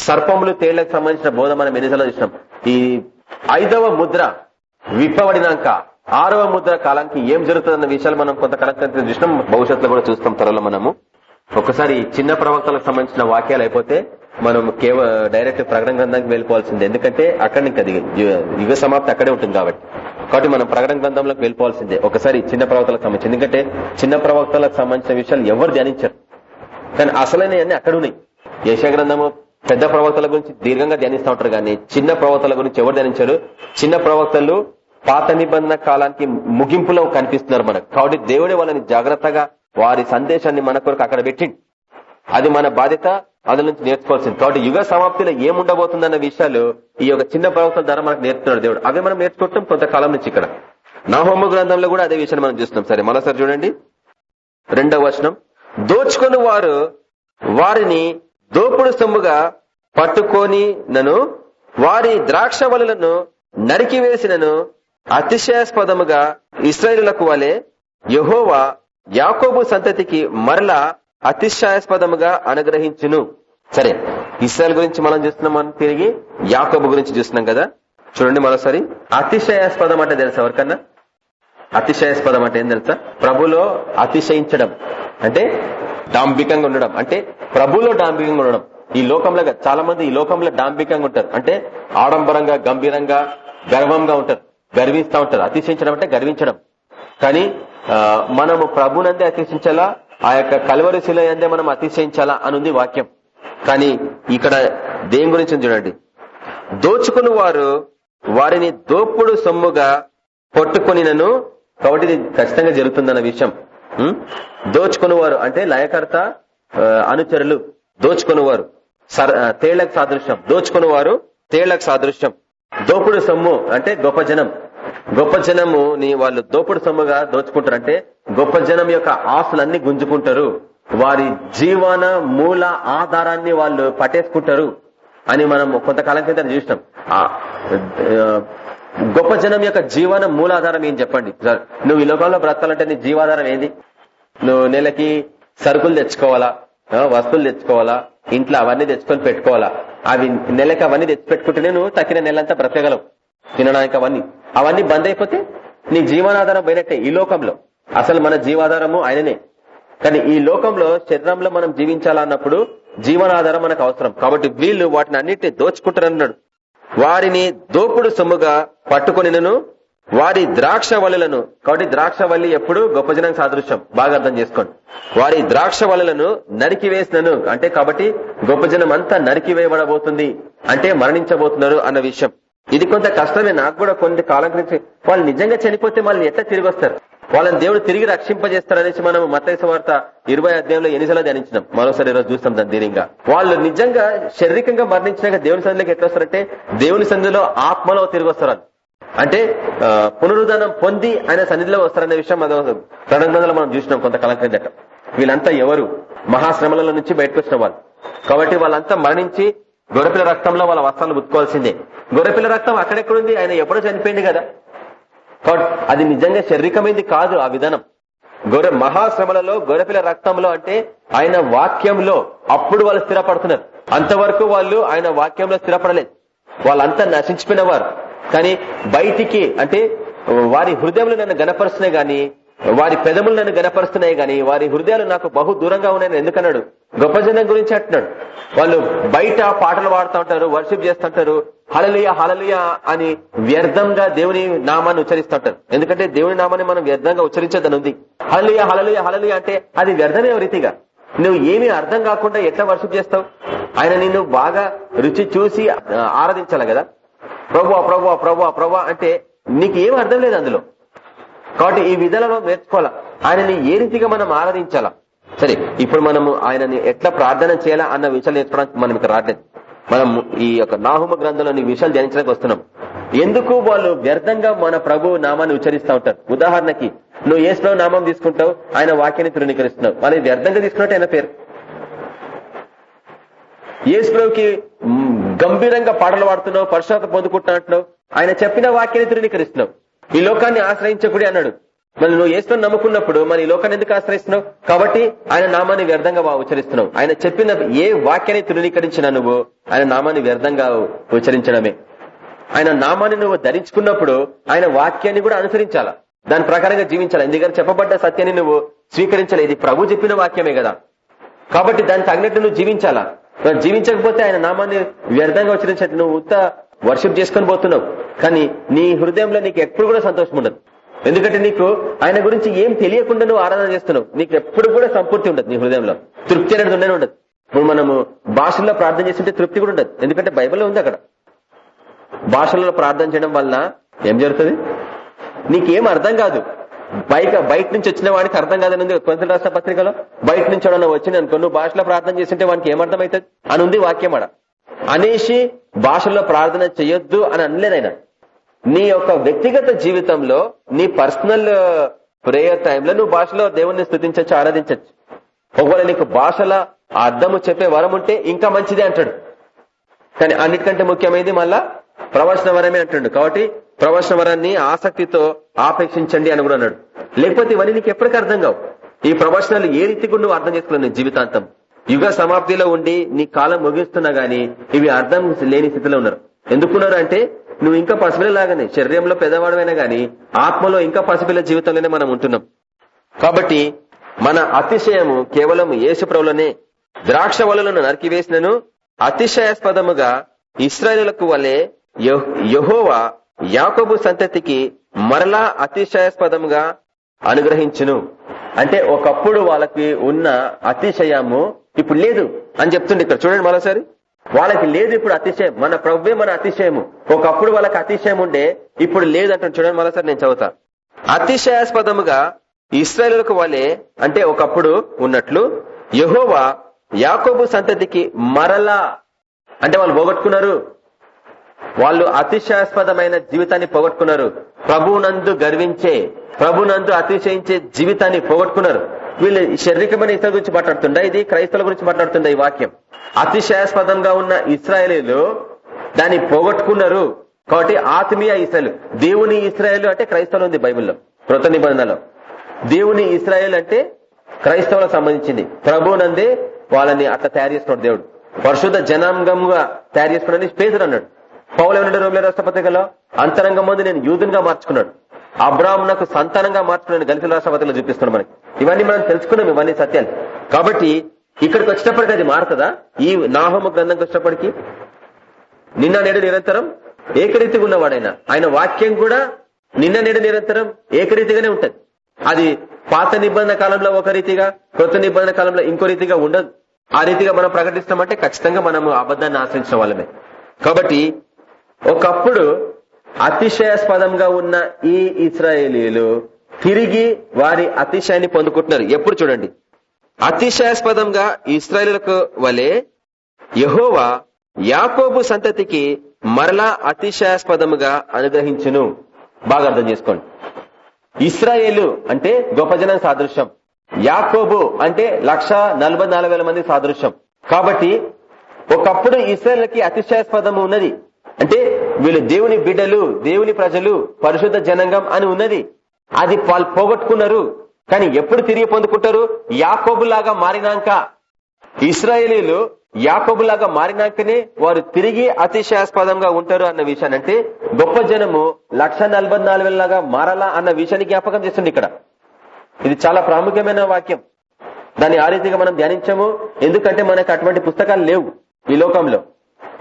సర్పములు తేళ్ళకు సంబంధించిన బోధ మనం ఎన్నిసార్లు చూసినాం. ఈ ఐదవ ముద్ర విప్పబడినాక ఆరవ ముద్ర కాలానికి ఏం జరుగుతుందన్న విషయాలు మనం కొంతకాలం క్రితం చూసినాం. భవిష్యత్తులో కూడా చూస్తాం త్వరలో మనము. ఒకసారి చిన్న ప్రవక్తలకు సంబంధించిన వాక్యాలు అయిపోతే మనం కేవలం డైరెక్ట్ ప్రకటన గ్రంథానికి వెళ్ళిపోవాల్సింది. ఎందుకంటే అక్కడ ఇంకా అది యుగ సమాప్తి అక్కడే ఉంటుంది కాబట్టి. కాబట్టి మనం ప్రకటన గ్రంథంలోకి వెళ్ళిపోవాల్సిందే. ఒకసారి చిన్న ప్రవక్తలకు సంబంధించి. ఎందుకంటే చిన్న ప్రవక్తలకు సంబంధించిన విషయాలు ఎవరు ధ్యానించారు. కానీ అసలైనవన్నీ అక్కడ ఉన్నాయి. యశగ్రంథము పెద్ద ప్రవక్తల గురించి దీర్ఘంగా ధ్యానిస్తూ ఉంటారు కానీ చిన్న ప్రవక్తల గురించి ఎవరు ధ్యానించారు? చిన్న ప్రవక్తలు పాత నిబంధన కాలానికి ముగింపులో కనిపిస్తున్నారు మనకు. కాబట్టి దేవుడే వాళ్ళని జాగ్రత్తగా వారి సందేశాన్ని మన కొరకు అక్కడ పెట్టి అది మన బాధ్యత అందులో నుంచి నేర్చుకోవాల్సింది. కాబట్టి యుగ సమాప్తిలో ఏముండబోతుందన్న విషయాలు ఈ యొక్క చిన్న ప్రవక్తల ద్వారా మనకు నేర్పుతున్నాడు దేవుడు. అవి మనం నేర్చుకుంటాం కొంతకాలం నుంచి ఇక్కడ. నా గ్రంథంలో కూడా అదే విషయాన్ని మనం చూస్తున్నాం. సరే మరోసారి చూడండి. రెండవ వచనం. దోచుకొని వారు వారిని దోపుడు సొమ్ముగా పట్టుకొని నను వారి ద్రాక్ష వలలను నరికివేసినను అతిశయాస్పదముగా ఇస్రాయిలకు వలె యహోవా యాకోబు సంతతికి మరలా అతిశయాస్పదముగా అనుగ్రహించును. సరే ఇస్రాయల్ గురించి మనం చూస్తున్నాం మనం తిరిగి యాకబు గురించి చూస్తున్నాం కదా? చూడండి మరోసారి. అతిశయాస్పదం అంటే తెలుసా ఎవరికన్నా? అతిశయాస్పదం అంటే ఏం తెలుసా? ప్రభులో అతిశయించడం. అంటే డాంబికంగా ఉండడం. అంటే ప్రభులో డాంబికంగా ఉండడం. ఈ లోకంలో చాలా మంది ఈ లోకంలో డాంబికంగా ఉంటారు. అంటే ఆడంబరంగా గంభీరంగా గర్వంగా ఉంటారు. గర్విస్తూ ఉంటారు. అతిశయించడం అంటే గర్వించడం. కానీ ఆ, మనము ప్రభునందే అతిశించాలా ఆ యొక్క కలువరి శిల మనం అతిశయించాలా అనుంది వాక్యం. కానీ ఇక్కడ దేని గురించి చూడండి. దోచుకుని వారు వారిని దోపుడు సొమ్ముగా పట్టుకొనినను కాబట్టి ఇది ఖచ్చితంగా జరుగుతుందన్న విషయం. దోచుకుని వారు అంటే లయకర్త ఆ, అనుచరులు దోచుకుని వారు. తేళ్ళకు సాదృశ్యం. దోచుకునేవారు తేళ్ళకు సాదృశ్యం. దోపుడు సొమ్ము అంటే గొప్ప జనం. గొప్ప జనముని వాళ్ళు దోపుడు సొమ్ముగా దోచుకుంటారు అంటే గొప్ప జనం యొక్క ఆస్తులన్నీ గుంజుకుంటారు. వారి జీవన మూల ఆధారాన్ని వాళ్ళు పట్టేసుకుంటారు అని మనం కొంతకాలం క్రితం చూసినాం. గొప్ప జనం యొక్క జీవన మూలాధారం ఏం చెప్పండి? సార్ నువ్వు ఈ లోకంలో బ్రతకాలంటే నీ జీవాధారం ఏంది? నువ్వు నెలకి సరుకులు తెచ్చుకోవాలా? వస్తువులు తెచ్చుకోవాలా? ఇంట్లో అవన్నీ తెచ్చుకొని పెట్టుకోవాలా? అవి నెలకి అవన్నీ తెచ్చి పెట్టుకుంటేనే నువ్వు తక్కిన నెలంతా బ్రతకగలవు. తినడానికి అవన్నీ? అవన్నీ బంద్ అయిపోతే నీ జీవనాధారం పోయినట్టే ఈ లోకంలో. అసలు మన జీవాధారము ఆయననే. కానీ ఈ లోకంలో శరీరంలో మనం జీవించాలన్నప్పుడు జీవనాధారం మనకు అవసరం. కాబట్టి వీళ్ళు వాటిని అన్నిటిని దోచుకుంటారన్నాడు. వారిని దోపుడు సొమ్ముగా పట్టుకునినను వారి ద్రాక్ష వలలను కాబట్టి ద్రాక్ష వల్లి ఎప్పుడు గొప్ప జనం సాదృశ్యం. బాగా అర్థం చేసుకోండి. వారి ద్రాక్ష వలలను నరికి వేసినను. అంటే కాబట్టి గొప్ప జనం అంతా నరికి వేయబడబోతుంది. అంటే మరణించబోతున్నారు అన్న విషయం. ఇది కొంత కష్టమే నాకు కూడా కొన్ని కాలం గురించి వాళ్ళు నిజంగా చనిపోతే మళ్ళీ ఎట్లా తిరిగి వస్తారు? వాళ్ళని దేవుడు తిరిగి రక్షింపజేస్తారనేసి మనం మతైస వార్త ఇరవై అధ్యాయంలో ఎన్నిసార్లు ధ్యానించినాం. మరోసారి ఈరోజు చూస్తాం దాని ధీరంగా వాళ్ళు నిజంగా శారీరకంగా మరణించినాక దేవుని సంధిలోకి ఎట్లా వస్తారంటే దేవుని సంధిలో ఆత్మలో తిరిగి వస్తారు అంటే ఆ, పునరుద్ధానం పొంది ఆయన సన్నిధిలో వస్తారనే విషయం మనం ప్రణగ్రంథంలో మనం చూసినాం కొంతకాలం క్రిందట. వీళ్ళంతా ఎవరు? మహాశ్రమల నుంచి బయటకు వచ్చిన వాళ్ళు. కాబట్టి వాళ్ళంతా మరణించి గొర్రెపిల్ల రక్తంలో వాళ్ళ వస్త్రాలు ఉత్తుకోవాల్సిందే గొర్రెపిల్ల రక్తం అక్కడెక్కడుంది? ఆయన ఎప్పుడో చనిపోయింది కదా. కాబట్టి అది నిజంగా శారీరకమైంది కాదు ఆ విధానం. గొర్రె మహాశ్రమలలో గొర్రెపిల్ల రక్తంలో అంటే ఆయన వాక్యంలో అప్పుడు వాళ్ళు స్థిరపడుతున్నారు. అంతవరకు వాళ్ళు ఆయన వాక్యంలో స్థిరపడలేదు. వాళ్ళంతా నశించిపోయిన వారు. కానీ బయటికి అంటే వారి హృదయంలో నన్ను గనపరుస్తున్నాయి గాని వారి పెదములు నన్ను గనపరుస్తున్నాయి గాని వారి హృదయాలు నాకు బహు దూరంగా ఉన్నాయని ఎందుకన్నాడు? గొప్ప జనం గురించి అంటున్నాడు. వాళ్ళు బయట పాటలు పాడుతూ ఉంటారు వర్షిప్ చేస్తుంటారు హలలియ హలలియ అని వ్యర్థంగా దేవుని నామాన్ని ఉచ్చరిస్తుంటారు ఎందుకంటే దేవుని నామాన్ని మనం వ్యర్థంగా ఉచ్చరించదని ఉంది. హలలియ హలలియ హలలియ అంటే అది వ్యర్థమే రీతిగా. నువ్వు ఏమీ అర్థం కాకుండా ఎట్లా వర్షిప్ చేస్తావు? ఆయన నిన్ను బాగా రుచి చూసి ఆరాధించాలి కదా? ప్రభు ప్రభు ప్రభు ప్రభు అంటే నీకు ఏం అర్థం లేదు అందులో. కాబట్టి ఈ విధాలలో నేర్చుకోవాలా? ఆయనని ఏ రీతిగా మనం ఆరాధించాలా? సరే ఇప్పుడు మనము ఆయనని ఎట్లా ప్రార్థన చేయాలా అన్న విషయాలు నేర్చుకోవడానికి మనం ఇక్కడ రావట్లేదు. మనం ఈ యొక్క నాహుమ గ్రంథంలోని విషయాలు ధ్యానించడానికి వస్తున్నాం. ఎందుకు వాళ్ళు వ్యర్థంగా మన ప్రభు నామాన్ని ఉచ్చరిస్తూ ఉంటారు? ఉదాహరణకి నువ్వు ఏసులో నామం తీసుకుంటావు? ఆయన వాక్యాన్ని తృణీకరిస్తున్నావు వాళ్ళు వ్యర్థంగా తీసుకున్నట్టు ఆయన పేరు? యేసుప్రభుకి గంభీరంగా పాటలు పాడుతున్నావు? పరిశోధన పొందుకుంటున్నట్టున్నావు ఆయన చెప్పిన వాక్యాన్ని తృణీకరిస్తున్నావు ఈ లోకాన్ని ఆశ్రయించకుడి అన్నాడు. మరి నువ్వు యేసును నమ్ముకున్నప్పుడు మరి ఈ లోకాన్ని ఎందుకు ఆశ్రయిస్తున్నావు? కాబట్టి ఆయన నామాన్ని వ్యర్థంగా ఉచ్చరిస్తున్నావు. ఆయన చెప్పిన ఏ వాక్యాన్ని తృణీకరించిన నువ్వు ఆయన నామాన్ని వ్యర్థంగా ఉచ్చరించడమే. ఆయన నామాన్ని నువ్వు ధరించుకున్నప్పుడు ఆయన వాక్యాన్ని కూడా అనుసరించాలా? దాని ప్రకారంగా జీవించాలి? ఎందుకంటే చెప్పబడ్డ సత్యాన్ని నువ్వు స్వీకరించాలి. ఇది ప్రభు చెప్పిన వాక్యమే కదా. కాబట్టి దానికి తగినట్టు నువ్వు జీవించాలా? జీవించకపోతే ఆయన నామాన్ని వ్యర్థంగా ఉచ్చరించినట్టు నువ్వు ఉత్త వర్షిప్ చేసుకొని పోతున్నావు. కానీ నీ హృదయంలో నీకు ఎప్పుడు కూడా సంతోషం ఉండదు. ఎందుకంటే నీకు ఆయన గురించి ఏం తెలియకుండా నువ్వు ఆరాధన చేస్తున్నావు. నీకు ఎప్పుడు కూడా సంపూర్తి ఉండదు నీ హృదయంలో. తృప్తి అనేది ఉండనే ఉండదు. ఇప్పుడు మనము భాషల్లో ప్రార్థన చేస్తుంటే తృప్తి కూడా ఉండదు. ఎందుకంటే బైబిల్లో ఉంది అక్కడ. భాషల్లో ప్రార్థన చేయడం వలన ఏం జరుగుతుంది? నీకేం అర్థం కాదు. బయట బయట నుంచి వచ్చిన వాడికి అర్థం కాదని కొంత రాష్ట్ర పత్రికలో? బయట నుంచి ఎవడన్నా వచ్చింది అనుకో నువ్వు భాషలో ప్రార్థన చేస్తుంటే వానికి ఏమర్థం అవుతుంది అని ఉంది వాక్యం అడ అనేసి భాషలో ప్రార్థన చేయొద్దు అని అనలేదైనా నీ యొక్క వ్యక్తిగత జీవితంలో నీ పర్సనల్ ప్రేయర్ టైంలో నువ్వు భాషలో దేవుణ్ణి స్థుతించచ్చు ఆరాధించచ్చు. ఒకవేళ నీకు భాషల అర్థము చెప్పే వరం ఉంటే ఇంకా మంచిదే అంటాడు. కానీ అన్నిటికంటే ముఖ్యమైనది మళ్ళా ప్రవచన వరమే అంటుండు. కాబట్టి ప్రవచన వరాన్ని ఆసక్తితో ఆపేక్షించండి అని కూడా అన్నాడు. లేకపోతే ఇవన్నీ నీకు ఎప్పటికీ అర్థం కావు. ఈ ప్రవచనాలు ఏ రీతిగా నువ్వు అర్థం చేసుకున్నావు జీవితాంతం. యుగ సమాప్తిలో ఉండి నీ కాలం ముగిస్తున్నా గాని ఇవి అర్థం లేని స్థితిలో ఉన్నారు. ఎందుకున్నారు అంటే నువ్వు ఇంకా పసిపిల్లలాగానే శరీరంలో పెద్దవాడమైనా గాని ఆత్మలో ఇంకా పసిపిల్ల జీవితంలోనే మనం ఉంటున్నాం. కాబట్టి మన అతిశయము కేవలం యేసుప్రభులనే ద్రాక్ష వలలను నరికివేసినను అతిశయాస్పదముగా ఇస్రాయలకు వలె యహోవా యాకోబు సంతతికి మరలా అతిశయాస్పదముగా అనుగ్రహించును. అంటే ఒకప్పుడు వాళ్ళకి ఉన్న అతిశయము ఇప్పుడు లేదు అని చెప్తుండే ఇక్కడ చూడండి మరోసారి. వాళ్ళకి లేదు ఇప్పుడు అతిశయం. మన ప్రవ్వే మన అతిశయము. ఒకప్పుడు వాళ్ళకి అతిశయం ఉండే ఇప్పుడు లేదు అంటాను చూడండి మరోసారి నేను చదువుతా. అతిశయాస్పదముగా ఇస్రాయలకు వాళ్ళే అంటే ఒకప్పుడు ఉన్నట్లు యహోవా యాకోబు సంతతికి మరలా అంటే వాళ్ళు పోగొట్టుకున్నారు. వాళ్ళు అతిశయాస్పదమైన జీవితాన్ని పోగొట్టుకున్నారు. ప్రభునందు గర్వించే ప్రభునందు అతిశయించే జీవితాన్ని పోగొట్టుకున్నారు. వీళ్ళు శారీరకమైన ఇతర గురించి మాట్లాడుతుండ? ఇది క్రైస్తవుల గురించి మాట్లాడుతుండ ఈ వాక్యం? అతిశయాస్పదంగా ఉన్న ఇస్రాయలీలు దాన్ని పోగొట్టుకున్నారు. కాబట్టి ఆత్మీయ ఇస్రాయలు దేవుని ఇస్రాయలు అంటే క్రైస్తవులు ఉంది బైబిల్లో కృత నిబంధనలో. దేవుని ఇస్రాయల్ అంటే క్రైస్తవులకు సంబంధించింది. ప్రభునందే వాళ్ళని అట్లా తయారు చేసుకున్నాడు దేవుడు. పరిశుద్ధ జనాంగంగా తయారు చేసుకున్నాడని పేదరు అన్నాడు. పౌలు ఏమన్నాడు రోమిల రాష్ట్ర అంతరంగం ముందు నేను యూదునిగా మార్చుకున్నాడు. అబ్రాహ్మణకు సంతానంగా మార్చుకునే గలితుల రాష్ట్రపతిలో చూపిస్తున్నాడు మనకి. ఇవన్నీ మనం తెలుసుకున్నాం ఇవన్నీ సత్యాలు. కాబట్టి ఇక్కడికి వచ్చినప్పటికీ అది మారుతుందా? ఈ నాహోమ గ్రంథంకి వచ్చినప్పటికీ? నిన్న నేడు నిరంతరం ఏకరీతిగా ఉన్నవాడైనా. ఆయన వాక్యం కూడా నిన్న నేడు నిరంతరం ఏకరీతిగానే ఉంటది. అది పాత నిబంధన కాలంలో ఒక రీతిగా కొత్త నిబంధన కాలంలో ఇంకో రీతిగా ఉండదు. ఆ రీతిగా మనం ప్రకటిస్తామంటే ఖచ్చితంగా మనము అబద్దాన్ని ఆశ్రయించిన వాళ్ళమే. కాబట్టి ఒకప్పుడు అతిశయాస్పదంగా ఉన్న ఈ ఇస్రాయేలీలు తిరిగి వారి అతిశయాన్ని పొందుకుంటున్నారు. ఎప్పుడు చూడండి. అతిశయాస్పదంగా ఇస్రాయేలులకు వలె యహోవా యాకోబు సంతతికి మరలా అతిశయాస్పదముగా అనుగ్రహించును. బాగా అర్థం చేసుకోండి. ఇస్రాయేలు అంటే గొప్ప జనం సాదృశ్యం. యాకోబు అంటే లక్ష మంది సాదృశ్యం. కాబట్టి ఒకప్పుడు ఇస్రాయల్కి అతిశయాస్పదము ఉన్నది. అంటే వీళ్ళు దేవుని బిడ్డలు దేవుని ప్రజలు పరిశుద్ధ జనంగం అని ఉన్నది. అది వాళ్ళు పోగొట్టుకున్నారు. కానీ ఎప్పుడు తిరిగి పొందుకుంటారు? యాకోబులాగా మారినాక. ఇస్రాయేలీలు యాకోబులాగా మారినాకనే వారు తిరిగి అతిశయాస్పదంగా ఉంటారు అన్న విషయాన్ని అంటే గొప్ప జనము లక్ష లాగా మారాలా అన్న విషయాన్ని జ్ఞాపకం చేస్తుంది ఇక్కడ. ఇది చాలా ప్రాముఖ్యమైన వాక్యం. దాన్ని ఆ రీతిగా మనం ధ్యానించము. ఎందుకంటే మనకు అటువంటి పుస్తకాలు లేవు ఈ లోకంలో.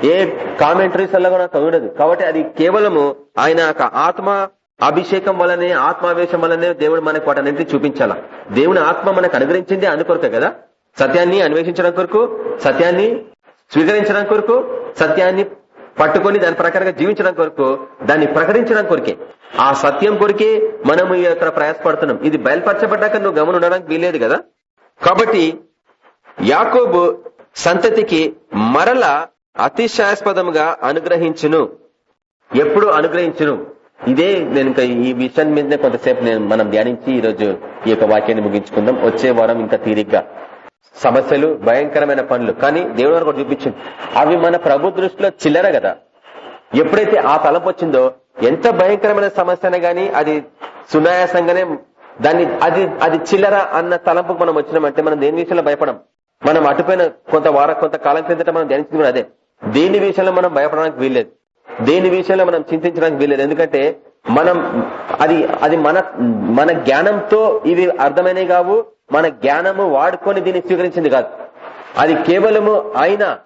ఏ కామెంటరీస్ వల్ల కూడా చదవలేదు కాబట్టి అది కేవలము ఆయన ఆత్మ అభిషేకం వల్లనే ఆత్మావేశం వల్లనే దేవుడు మనకు వాటన్నింటినీ చూపించాలా. దేవుని ఆత్మ మనకు అనుగ్రహించింది అందుకొరకే కదా? సత్యాన్ని అన్వేషించడం కొరకు సత్యాన్ని స్వీకరించడం కొరకు సత్యాన్ని పట్టుకొని దాని ప్రకారంగా జీవించడం కొరకు దాన్ని ప్రకటించడం కొరికే. ఆ సత్యం కొరికే మనము యొక్క ప్రయాసపడుతున్నాం. ఇది బయలుపరచబడ్డాక నువ్వు గమనం ఉండడానికి వీలేదు కదా? కాబట్టి యాకోబు సంతతికి మరల అతిశాస్పదముగా అనుగ్రహించును. ఎప్పుడు అనుగ్రహించును. ఇదే నేను ఇంకా ఈ విషయం మీదనే కొంతసేపు నేను మనం ధ్యానించి ఈ రోజు ఈ యొక్క వాక్యాన్ని ముగించుకుందాం. వచ్చే వారం ఇంకా తీరిగ్గా. సమస్యలు భయంకరమైన పనులు. కానీ దేవుడు వారు కూడా చూపించింది అవి మన ప్రభు దృష్టిలో చిల్లర కదా. ఎప్పుడైతే ఆ తలపు వచ్చిందో ఎంత భయంకరమైన సమస్య గాని అది సునాయాసంగానే దాన్ని అది అది చిల్లర అన్న తలంపుకు మనం వచ్చినామంటే మనం దేని విషయంలో భయపడం? మనం అటుపోయిన కొంత వార కొంత కాలం క్రిందట మనం ధ్యానించింది కూడా అదే. దేని విషయంలో మనం భయపడడానికి వీల్లేదు. దేని విషయంలో మనం చింతించడానికి వీల్లేదు. ఎందుకంటే మనం అది అది మన మన జ్ఞానంతో ఇవి అర్థమైనవి కావు. మన జ్ఞానము వాడుకొని దీన్ని స్వీకరించింది కాదు. అది కేవలము ఆయన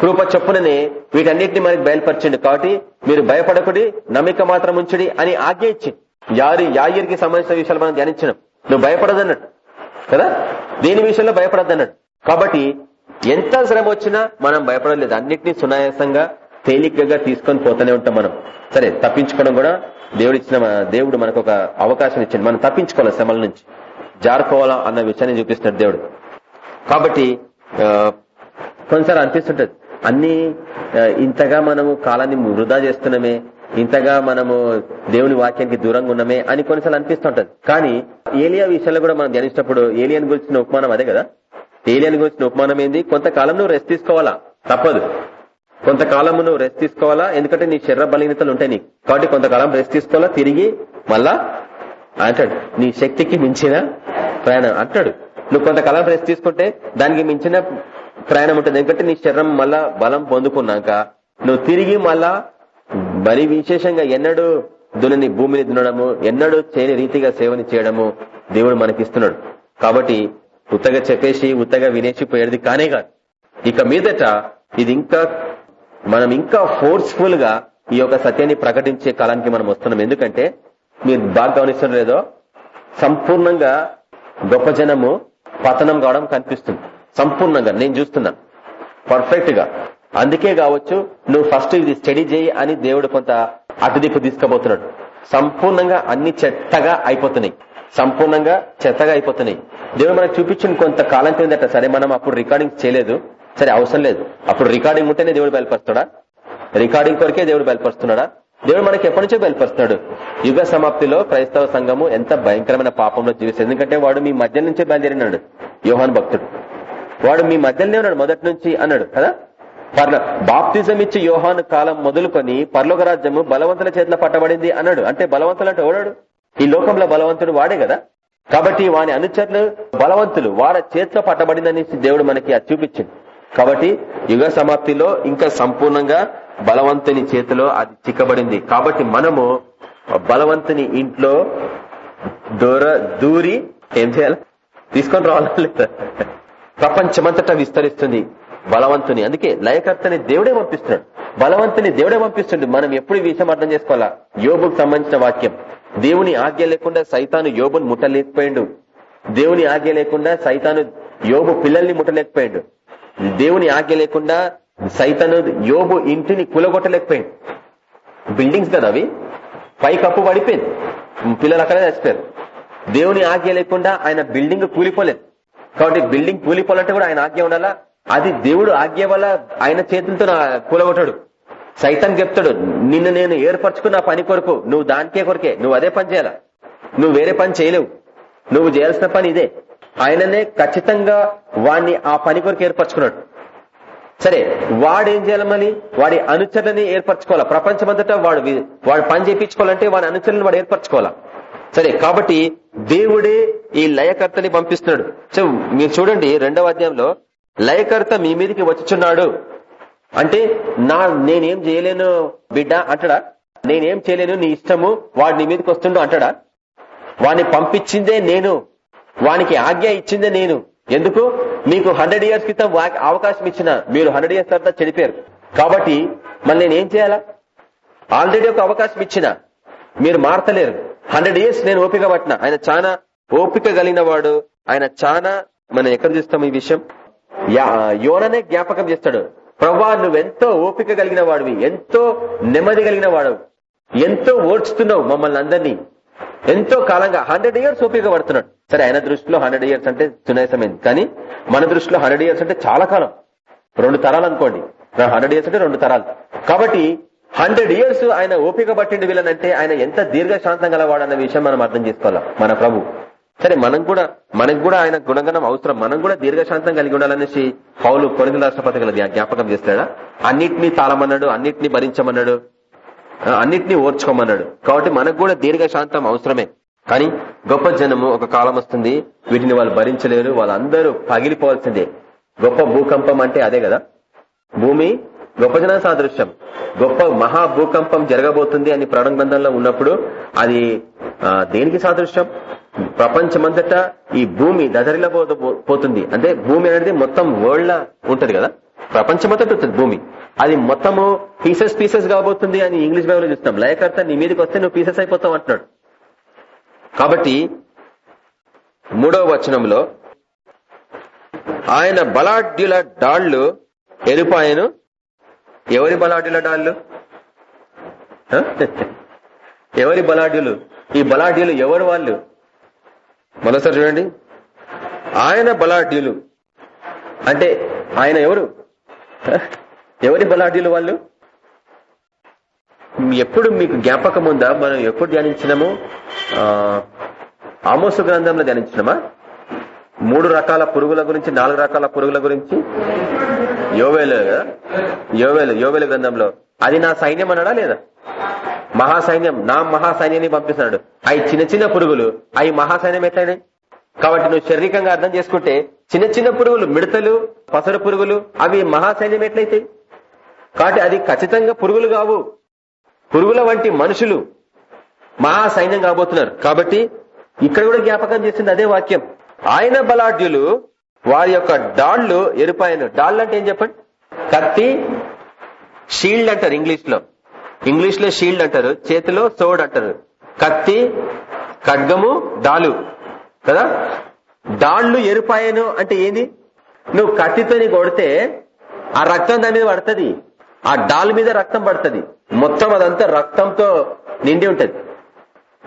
కృప చొప్పుననే వీటన్నిటిని మనకి బయలుపరిచిండు కాబట్టి మీరు భయపడకుడి నమ్మిక మాత్రం ఉంచుడి అని ఆజ్ఞ ఇచ్చి యారి యాయిర్కి సంబంధించిన విషయాలు మనం ధ్యానించినాం. నువ్వు భయపడదన్నట్టు. కదా? దేని విషయంలో భయపడద్దన్నట్టు. కాబట్టి ఎంత శ్రమ వచ్చినా మనం భయపడలేదు. అన్నిటినీ సునాయాసంగా తేలికగా తీసుకొని పోతూనే ఉంటాం మనం. సరే తప్పించుకోవడం కూడా దేవుడు ఇచ్చిన దేవుడు మనకు ఒక అవకాశం ఇచ్చింది మనం తప్పించుకోవాలి శ్రమల నుంచి? జారుకోవాలా అన్న విషయాన్ని చూపిస్తున్నాడు దేవుడు. కాబట్టి కొన్నిసార్లు అనిపిస్తుంటది. అన్ని ఇంతగా మనము కాలాన్ని వృధా చేస్తున్నామే ఇంతగా మనము దేవుని వాక్యానికి దూరంగా ఉన్నామే అని కొన్నిసార్లు అనిపిస్తుంటది. కానీ ఏలియా విషయంలో కూడా మనం ధ్యానించినప్పుడు ఏలియన్ గురించిన ఉపమానం అదే కదా? ఏలియన్ గురించిన ఉపమానం ఏంది? కొంతకాలం నువ్వు రెస్ట్ తీసుకోవాలా? తప్పదు. కొంతకాలం నువ్వు రెస్ట్ తీసుకోవాలా? ఎందుకంటే నీ శరీర బలహీనతలు ఉంటాయి నీకు. కాబట్టి కొంతకాలం రెస్ట్ తీసుకోవాలా? తిరిగి మళ్ళా అంటాడు నీ శక్తికి మించిన ప్రయాణం అంటాడు. నువ్వు కొంతకాలం రెస్ట్ తీసుకుంటే దానికి మించిన ప్రయాణం ఉంటుంది. ఎందుకంటే నీ శరీరం మళ్ళా బలం పొందుకున్నాక నువ్వు తిరిగి మళ్ళా మరి విశేషంగా ఎన్నడూ దునని భూమిని దున్నడము ఎన్నడూ చేయని రీతిగా సేవని చేయడము దేవుడు మనకిస్తున్నాడు. కాబట్టి ఉత్తగా చెప్పేసి ఉత్తగా వినేసిపోయేది కానే కాదు. ఇక మీదట ఇది ఇంకా మనం ఇంకా ఫోర్స్ఫుల్గా ఈ యొక్క సత్యాన్ని ప్రకటించే కాలానికి మనం వస్తున్నాం. ఎందుకంటే మీరు బాగా గమనిస్తున్నారు లేదో సంపూర్ణంగా గొప్ప జనము పతనం కావడం కనిపిస్తుంది. సంపూర్ణంగా నేను చూస్తున్నాను. పర్ఫెక్ట్గా అందుకే కావచ్చు నువ్వు ఫస్ట్ ఇది స్టడీ చేయి అని దేవుడు కొంత అటుదిక్కు తీసుకుపోతున్నాడు. సంపూర్ణంగా అన్ని చెత్తగా అయిపోతున్నాయి. సంపూర్ణంగా చెత్తగా అయిపోతున్నాయి. దేవుడు మనకు చూపించిన కొంత కాలం క్రిందట సరే మనం అప్పుడు రికార్డింగ్ చేయలేదు సరే అవసరం లేదు. అప్పుడు రికార్డింగ్ ఉంటేనే దేవుడు బయలుపరుస్తాడా? రికార్డింగ్ కొరకే దేవుడు బయలుపరుస్తున్నాడా? దేవుడు మనకి ఎప్పటి నుంచో బయలుపరుస్తున్నాడు యుగ సమాప్తిలో క్రైస్తవ సంఘము ఎంత భయంకరమైన పాపంలో జీవిస్తుంది. ఎందుకంటే వాడు మీ మధ్య నుంచే బయలుదేరినాడు యోహాన్ భక్తుడు. వాడు మీ మధ్యలోనే ఉన్నాడు మొదటి నుంచి అన్నాడు కదా? పర్ల బాప్తిజం ఇచ్చి యోహాను కాలం మొదలుకొని పర్లోక రాజ్యము బలవంతుల చేతిలో పట్టబడింది అన్నాడు. అంటే బలవంతులు అంటే ఓడాడు ఈ లోకంలో బలవంతుడు వాడే కదా? కాబట్టి వాని అనుచరులు బలవంతులు వారి చేతిలో పట్టబడిందని దేవుడు మనకి అది చూపించింది. కాబట్టి యుగ సమాప్తిలో ఇంకా సంపూర్ణంగా బలవంతుని చేతిలో అది చిక్కబడింది. కాబట్టి మనము బలవంతుని ఇంట్లో దూర దూరి ఏం చేయాలి? తీసుకొని రావాలి ప్రపంచమంతటా విస్తరిస్తుంది బలవంతుని. అందుకే లయకర్తని దేవుడే పంపిస్తున్నాడు. బలవంతుని దేవుడే పంపిస్తుండే మనం ఎప్పుడు ఈ విషయం అర్థం చేసుకోవాలా? యోగుకు సంబంధించిన వాక్యం. దేవుని ఆజ్ఞ లేకుండా సైతాను యోబుని ముట్టలేకపోయిండు. దేవుని ఆజ్ఞ లేకుండా సైతాను యోబు పిల్లల్ని ముట్టలేకపోయాడు. దేవుని ఆజ్ఞ లేకుండా సైతాను యోబు ఇంటిని కూలగొట్టలేకపోయాడు. బిల్డింగ్స్ కదా అవి? పై కప్పు పడిపోయింది. పిల్లలు అక్కడే చచ్చిపోయారు. దేవుని ఆజ్ఞ లేకుండా ఆయన బిల్డింగ్ కూలిపోలేదు. కాబట్టి బిల్డింగ్ కూలిపోవాలంటే కూడా ఆయన ఆజ్ఞ ఉండాలా? అది దేవుడు ఆజ్ఞ వల్ల ఆయన చేతులతో కూలగొట్టాడు. సైతం చెప్తాడు నిన్ను నేను ఏర్పరచుకున్న పని కొరకు నువ్వు దానికే కొరకే నువ్వు అదే పని చేయాలా? నువ్వు వేరే పని చేయలేవు. నువ్వు చేయాల్సిన పని ఇదే. ఆయననే ఖచ్చితంగా వాడిని ఆ పని కొరకు ఏర్పరచుకున్నాడు. సరే వాడేం చేయాలి మళ్ళీ? వాడి అనుచరులని ఏర్పరచుకోవాలా? ప్రపంచమంతటా వాడు వాడు పని చేయించుకోవాలంటే వాడి అనుచరులను వాడు ఏర్పరచుకోవాలా? సరే కాబట్టి దేవుడే ఈ లయకర్తని పంపిస్తున్నాడు. సో మీరు చూడండి రెండవ అధ్యాయంలో లయకర్త మీ మీదకి వచ్చుచున్నాడు. అంటే నా నేనేం చేయలేను బిడ్డ అంటాడా? నేనేం చేయలేను నీ ఇష్టము వాడు నీ మీదకి వస్తుండో అంటాడా? వాడిని పంపించిందే నేను. వానికి ఆజ్ఞ ఇచ్చిందే నేను. ఎందుకు? మీకు హండ్రెడ్ ఇయర్స్ క్రితం వా- అవకాశం ఇచ్చిన. మీరు హండ్రెడ్ ఇయర్స్ తర్వాత చెడిపోయారు. కాబట్టి మళ్ళీ నేను ఏం చేయాలా? ఆల్రెడీ ఒక అవకాశం ఇచ్చిన. మీరు మారతలేరు. హండ్రెడ్ ఇయర్స్ నేను ఓపిక పట్టిన. ఆయన చాలా ఓపిక కలిగిన వాడు. ఆయన చాలా మనం ఎక్కడ చూస్తాం ఈ విషయం? యా- యోననే జ్ఞాపకం చేస్తాడు. ప్రభా నువ్వెంతో ఓపిక కలిగిన వాడివి ఎంతో నెమ్మది కలిగిన వాడు ఎంతో ఓడ్చుతున్నావు మమ్మల్ని అందరినీ. ఎంతో కాలంగా హండ్రెడ్ ఇయర్స్ ఓపిక పడుతున్నాడు. సరే ఆయన దృష్టిలో హండ్రెడ్ ఇయర్స్ అంటే సునాయసమైంది కానీ మన దృష్టిలో హండ్రెడ్ ఇయర్స్ అంటే చాలా కాలం. రెండు తరాలు అనుకోండి. హండ్రెడ్ ఇయర్స్ అంటే రెండు తరాలు. కాబట్టి హండ్రెడ్ ఇయర్స్ ఆయన ఓపిక పట్టిండి వీళ్ళనంటే ఆయన ఎంత దీర్ఘశాంతం గలవాడన్న విషయం మనం అర్థం చేసుకోవాలి? మన ప్రభు. సరే మనం కూడా మనకు కూడా ఆయన గుణగణం అవసరం. మనం కూడా దీర్ఘశాంతం కలిగి ఉండాలనేసి పౌలు కొనుగోలు రాష్ట్రపతి జ్ఞాపకం చేస్తాడా? అన్నిటినీ తాళమన్నాడు అన్నిటినీ భరించమన్నాడు ఆ, అన్నిటినీ ఓర్చుకోమన్నాడు. కాబట్టి మనకు కూడా దీర్ఘశాంతం అవసరమే. కానీ గొప్ప జనము ఒక కాలం వస్తుంది వీటిని వాళ్ళు భరించలేరు వాళ్ళందరూ పగిలిపోవాల్సిందే. గొప్ప భూకంపం అంటే అదే కదా? భూమి గొప్ప జన సాదృశ్యం. గొప్ప మహా భూకంపం జరగబోతుంది అని ప్రాణ గ్రంథంలో ఉన్నప్పుడు అది దేనికి సాదృశ్యం? ప్రపంచమంతటా ఈ భూమి దదరిలో పోతుంది. అంటే భూమి అనేది మొత్తం వరల్డ్ లా ఉంటది కదా? ప్రపంచమంతటా ఉంటుంది భూమి. అది మొత్తము పీసెస్ పీసెస్ కాబోతుంది అని ఇంగ్లీష్ బైబుల్ చూస్తాం లయకర్త నీ మీదకి వస్తే నువ్వు పీసెస్ అయిపోతావు అంటున్నాడు. కాబట్టి మూడవ వచనంలో ఆయన బలాఢ్యుల డాళ్ళు ఎరుపాయను ఎవరి బలాఢ్యుల డాళ్ళు? ఎవరి బలాఢ్యులు? ఈ బలాఢ్యులు ఎవరు వాళ్ళు? మరోసారి చూడండి. ఆయన బలాఢ్యులు. అంటే ఆయన ఎవరు? ఎవరి బలాఢ్యులు వాళ్ళు? ఎప్పుడు మీకు జ్ఞాపకం ఉందా? మనం ఎప్పుడు ధ్యానించినాము? ఆమోసు గ్రంథంలో ధ్యానించినామా? మూడు రకాల పురుగుల గురించి నాలుగు రకాల పురుగుల గురించి? యోవేలు యోవేలు యోవేలు గ్రంథంలో. అది నా సైన్యం అన్నాడా లేదా? మహాసైన్యం నా మహాసైన్యాన్ని పంపిస్తున్నాడు. అవి చిన్న చిన్న పురుగులు. అవి మహాసైన్యం ఎట్లయినాయి కాబట్టి నువ్వు శారీరకంగా అర్థం చేసుకుంటే చిన్న చిన్న పురుగులు మిడతలు పసరు పురుగులు అవి మహాసైన్యం ఎట్లయితే? కాబట్టి అది ఖచ్చితంగా పురుగులు కావు. పురుగుల వంటి మనుషులు మహాసైన్యం కాబోతున్నారు. కాబట్టి ఇక్కడ కూడా జ్ఞాపకం చేసింది అదే వాక్యం. ఆయన బలాఢ్యులు వారి యొక్క డాళ్ళు ఎరుపాయను. డాళ్ళు అంటే ఏం చెప్పండి? కత్తి షీల్డ్ అంటారు ఇంగ్లీష్లో ఇంగ్లీష్లో షీల్డ్ అంటారు. చేతిలో సోడ్ అంటారు. కత్తి ఖడ్గము డాలు. కదా? డాళ్ళు ఎరుపాయను అంటే ఏంది? నువ్వు కత్తితోని కొడితే ఆ రక్తం దాని మీద పడుతుంది. ఆ డాల్ మీద రక్తం పడుతుంది. మొత్తం అదంతా రక్తంతో నిండి ఉంటది.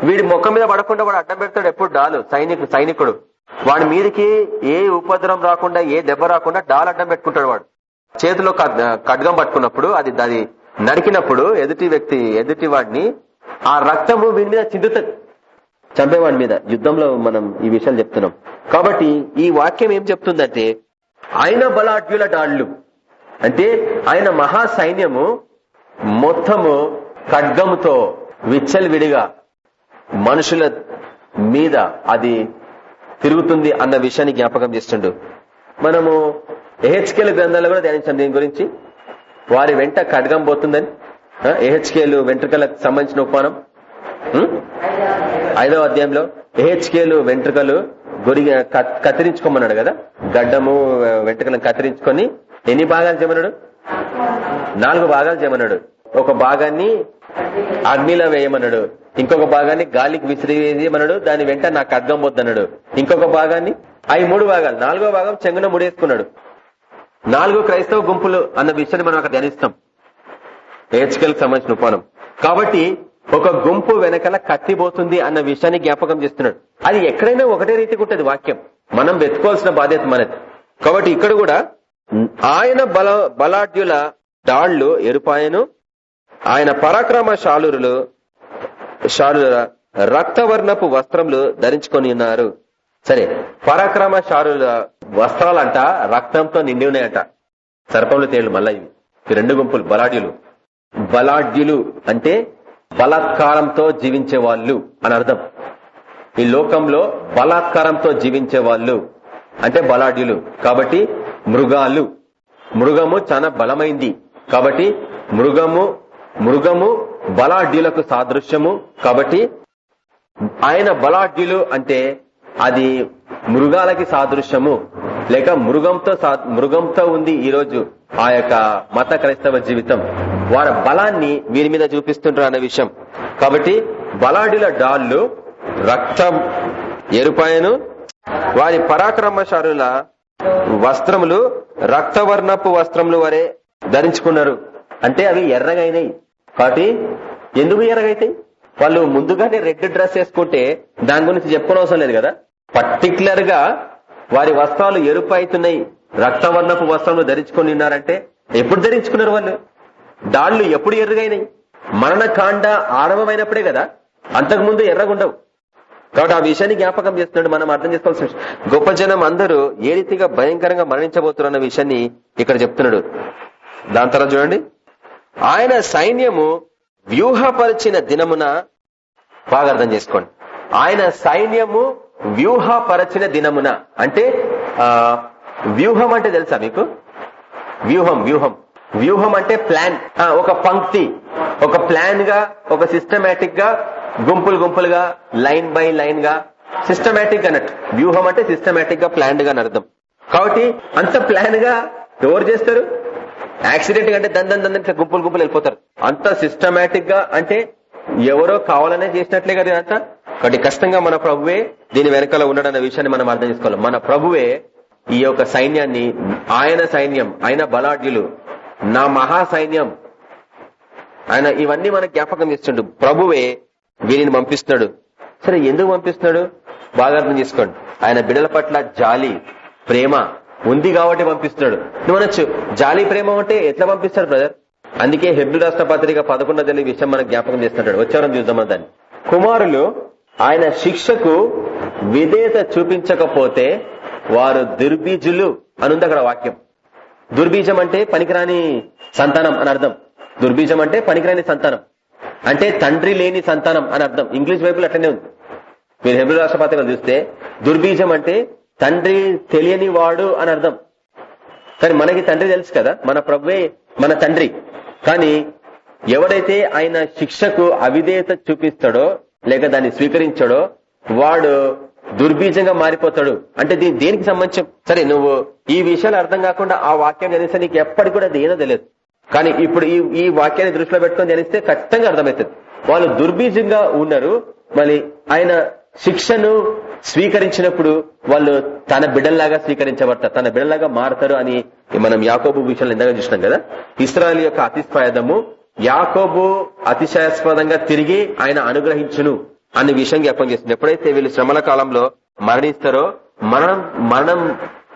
వీడి ముఖం మీద పడకుండా వాడు అడ్డం పెడతాడు ఎప్పుడు డాలు? సైనికుడు సైనికుడు. వాడి మీదకి ఏ ఉపద్రవం రాకుండా ఏ దెబ్బ రాకుండా డాల్ అడ్డం పెట్టుకుంటాడు వాడు. చేతిలో ఖడ్- ఖడ్గం పట్టుకున్నప్పుడు అది అది నరికినప్పుడు ఎదుటి వ్యక్తి ఎదుటి వాడిని ఆ రక్తము వీడి మీద చిందుతుంది. చంపేవాడి మీద. యుద్ధంలో మనం ఈ విషయాలు చెప్తున్నాం. కాబట్టి ఈ వాక్యం ఏం చెప్తుందంటే ఆయన బలాఢ్యుల డాళ్ళు అంటే ఆయన మహా సైన్యము మొత్తము ఖడ్గముతో విచ్చలవిడిగా మనుషుల మీద అది తిరుగుతుంది అన్న విషయాన్ని జ్ఞాపకం చేస్తుండు. మనము ఎహెచ్కేలు గ్రంథాలు కూడా ధ్యానించాం దీని గురించి. వారి వెంట ఖడ్గం పోతుందని. ఎహెచ్కేలు వెంట్రుకలకు సంబంధించిన ఉపమానం. ఐదవ అధ్యాయంలో ఎహెచ్కేలు వెంట్రుకలు గురి కత్- కత్తిరించుకోమన్నాడు కదా? గడ్డము వెంట్రుకలను కత్తిరించుకొని ఎన్ని భాగాలు చేయమన్నాడు? నాలుగు భాగాలు చేయమన్నాడు. ఒక భాగాన్ని అగ్నిలో వేయమన్నాడు. ఇంకొక భాగాన్ని గాలికి విసిరేయమన్నాడు. దాని వెంట నాకు అడ్గం వద్దన్నాడు ఇంకొక భాగాన్ని అవి మూడు భాగాలు. నాలుగో భాగం చెంగున ముడేసుకున్నాడు. నాలుగు క్రైస్తవ గుంపులు అన్న విషయాన్ని మనం అక్కడ ధ్యానిస్తాం. హెచ్కెల్కి సంబంధించిన ఉపానం కాబట్టి ఒక గుంపు వెనకల కత్తిపోతుంది అన్న విషయాన్ని జ్ఞాపకం చేస్తున్నాడు. అది ఎక్కడైనా ఒకటే రీతికి ఉంటుంది వాక్యం. మనం వెతుకోవాల్సిన బాధ్యత మనది. కాబట్టి ఇక్కడ కూడా ఆయన బల బలాఢ్యుల డాళ్ళు ఎరుపాయను ఆయన పరాక్రమ శాలురులు శాలుల రక్తవర్ణపు వస్త్రములు ధరించుకొని ఉన్నారు. సరే పరాక్రమ శాలుల వస్త్రాలంట రక్తంతో నిండి ఉన్నాయంట. సర్పములు తేళ్ళు మళ్ళీ ఇవి. రెండు గుంపులు బలాఢ్యులు. బలాఢ్యులు అంటే బలాత్కారంతో జీవించే వాళ్ళు అని అర్థం. ఈ లోకంలో బలాత్కారంతో జీవించే వాళ్ళు అంటే బలాఢ్యులు. కాబట్టి మృగాలు. మృగము చాలా బలమైంది. కాబట్టి మృగము మృగము బలాఢ్యులకు సాదృశ్యము కాబట్టి ఆయన బలాఢ్యులు అంటే అది మృగాలకి సాదృశ్యము. లేక మృగంతో మృగంతో ఉంది ఈ రోజు ఆ యొక్క మత క్రైస్తవ జీవితం. వారి బలాన్ని వీరి మీద చూపిస్తుంటారు అనే విషయం. కాబట్టి బలాఢ్యుల డాళ్ళు రక్తం ఎరుపాయను వారి పరాక్రమశారుల వస్త్రములు రక్తవర్ణపు వస్త్రములు వరే ధరించుకున్నారు. అంటే అవి ఎర్రగైనాయి. కాబట్టి ఎందుకు ఎరగైతాయి వాళ్ళు ముందుగానే రెడ్ డ్రెస్ వేసుకుంటే దాని గురించి చెప్పుకోని లేదు కదా? పర్టికులర్గా వారి వస్త్రాలు ఎరుపు అవుతున్నాయి. రక్తవర్ణపు వస్త్రములు ధరించుకొని ఉన్నారంటే ఎప్పుడు ధరించుకున్నారు వాళ్ళు? దాళ్ళు ఎప్పుడు ఎర్రగైనాయి మరణకాండ ఆరంభమైనప్పుడే కదా? అంతకుముందు ఎర్రగుండవు. కాబట్టి ఆ విషయాన్ని జ్ఞాపకం చేస్తున్నాడు. మనం అర్థం చేసుకోవాల్సిన గొప్ప జనం అందరూ ఏ రీతిగా భయంకరంగా మరణించబోతున్న విషయాన్ని ఇక్కడ చెప్తున్నాడు. దాని తర్వాత చూడండి. ఆయన సైన్యము వ్యూహపరిచిన దినమున బాగా అర్థం చేసుకోండి. ఆయన సైన్యము వ్యూహపరచిన దినమున అంటే ఆ వ్యూహం అంటే తెలుసా మీకు? వ్యూహం వ్యూహం. వ్యూహం అంటే ప్లాన్. ఆ, ఒక పంక్తి. ఒక ప్లాన్గా ఒక సిస్టమేటిక్గా గుంపులు గుంపులుగా లైన్ బై లైన్గా సిస్టమేటిక్ అన్నట్టు. వ్యూహం అంటే సిస్టమేటిక్గా ప్లాన్గా అని అర్థం. కాబట్టి అంత ప్లాన్గా ఎవరు చేస్తారు? యాక్సిడెంట్ అంటే దందన్ దందని ఇట్లా గుంపులు గుంపులు వెళ్ళిపోతారు. అంత సిస్టమేటిక్గా అంటే ఎవరో కావాలనే చేసినట్లే కదా ఇదంతా? కాబట్టి కష్టంగా మన ప్రభువే దీని వెనకాల ఉన్నాడన్న విషయాన్ని మనం అర్థం చేసుకోవాలి. మన ప్రభువే ఈ యొక్క సైన్యాన్ని ఆయన సైన్యం ఆయన బలాఢ్యులు నా మహా సైన్యం. ఆయన ఇవన్నీ మనకు జ్ఞాపకం చేస్తుండు. ప్రభువే వీరిని పంపిస్తున్నాడు. సరే ఎందుకు పంపిస్తున్నాడు? బాగా అర్థం చేసుకోండి. ఆయన బిడల పట్ల జాలి ప్రేమ ఉంది కాబట్టి పంపిస్తున్నాడు. నువ్వు అనొచ్చు జాలి ప్రేమ అంటే ఎట్లా పంపిస్తాడు బ్రదర్ అందుకే హెబ్రి రాష్ట్ర పత్రిక పదకొండదని విషయం మనకు జ్ఞాపకం చేస్తున్నాడు వచ్చారని చూద్దాం దాన్ని. కుమారులు ఆయన శిక్షకు విధేయత చూపించకపోతే వారు దుర్బీజులు అనుంది అక్కడ వాక్యం. దుర్బీజం అంటే పనికిరాని సంతానం అని అర్థం. దుర్బీజం అంటే పనికిరాని సంతానం. అంటే తండ్రి లేని సంతానం అని అర్థం. ఇంగ్లీష్ బైబుల్ అట్లనే ఉంది. మీరు హెబ్రి రాష్ట్రపతిగా చూస్తే దుర్బీజం అంటే తండ్రి తెలియని వాడు అని అర్థం. కానీ మనకి తండ్రి తెలుసు కదా మన ప్రభువే మన తండ్రి. కానీ ఎవడైతే ఆయన శిక్షకు అవిధేయత చూపిస్తాడో లేక దాన్ని స్వీకరించాడో వాడు దుర్బీజంగా మారిపోతాడు. అంటే దీని దేనికి సంబంధించి? సరే నువ్వు ఈ విషయాలు అర్థం కాకుండా ఆ వాక్యం తెలిస్తే నీకు ఎప్పటికి కూడా అది ఏదో తెలియదు. కానీ ఇప్పుడు ఈ ఈ వాక్యాన్ని దృష్టిలో పెట్టుకొని తెలిస్తే ఖచ్చితంగా అర్థమవుతుంది. వాళ్ళు దుర్బీజంగా ఉన్నారు మళ్ళీ ఆయన శిక్షను స్వీకరించినప్పుడు వాళ్ళు తన బిడ్డల్లాగా స్వీకరించబడతారు తన బిడ్డలాగా మారతారు అని మనం యాకోబు విషయంలో ఎంతగా చూసినాం కదా? ఇస్రాయల్ యొక్క అతిస్పాయదము యాకోబు అతిశయాస్పదంగా తిరిగి ఆయన అనుగ్రహించును అనే విషయం జ్ఞాపం చేస్తుంది ఎప్పుడైతే వీళ్ళు శ్రమల కాలంలో మరణిస్తారో మరణం మరణం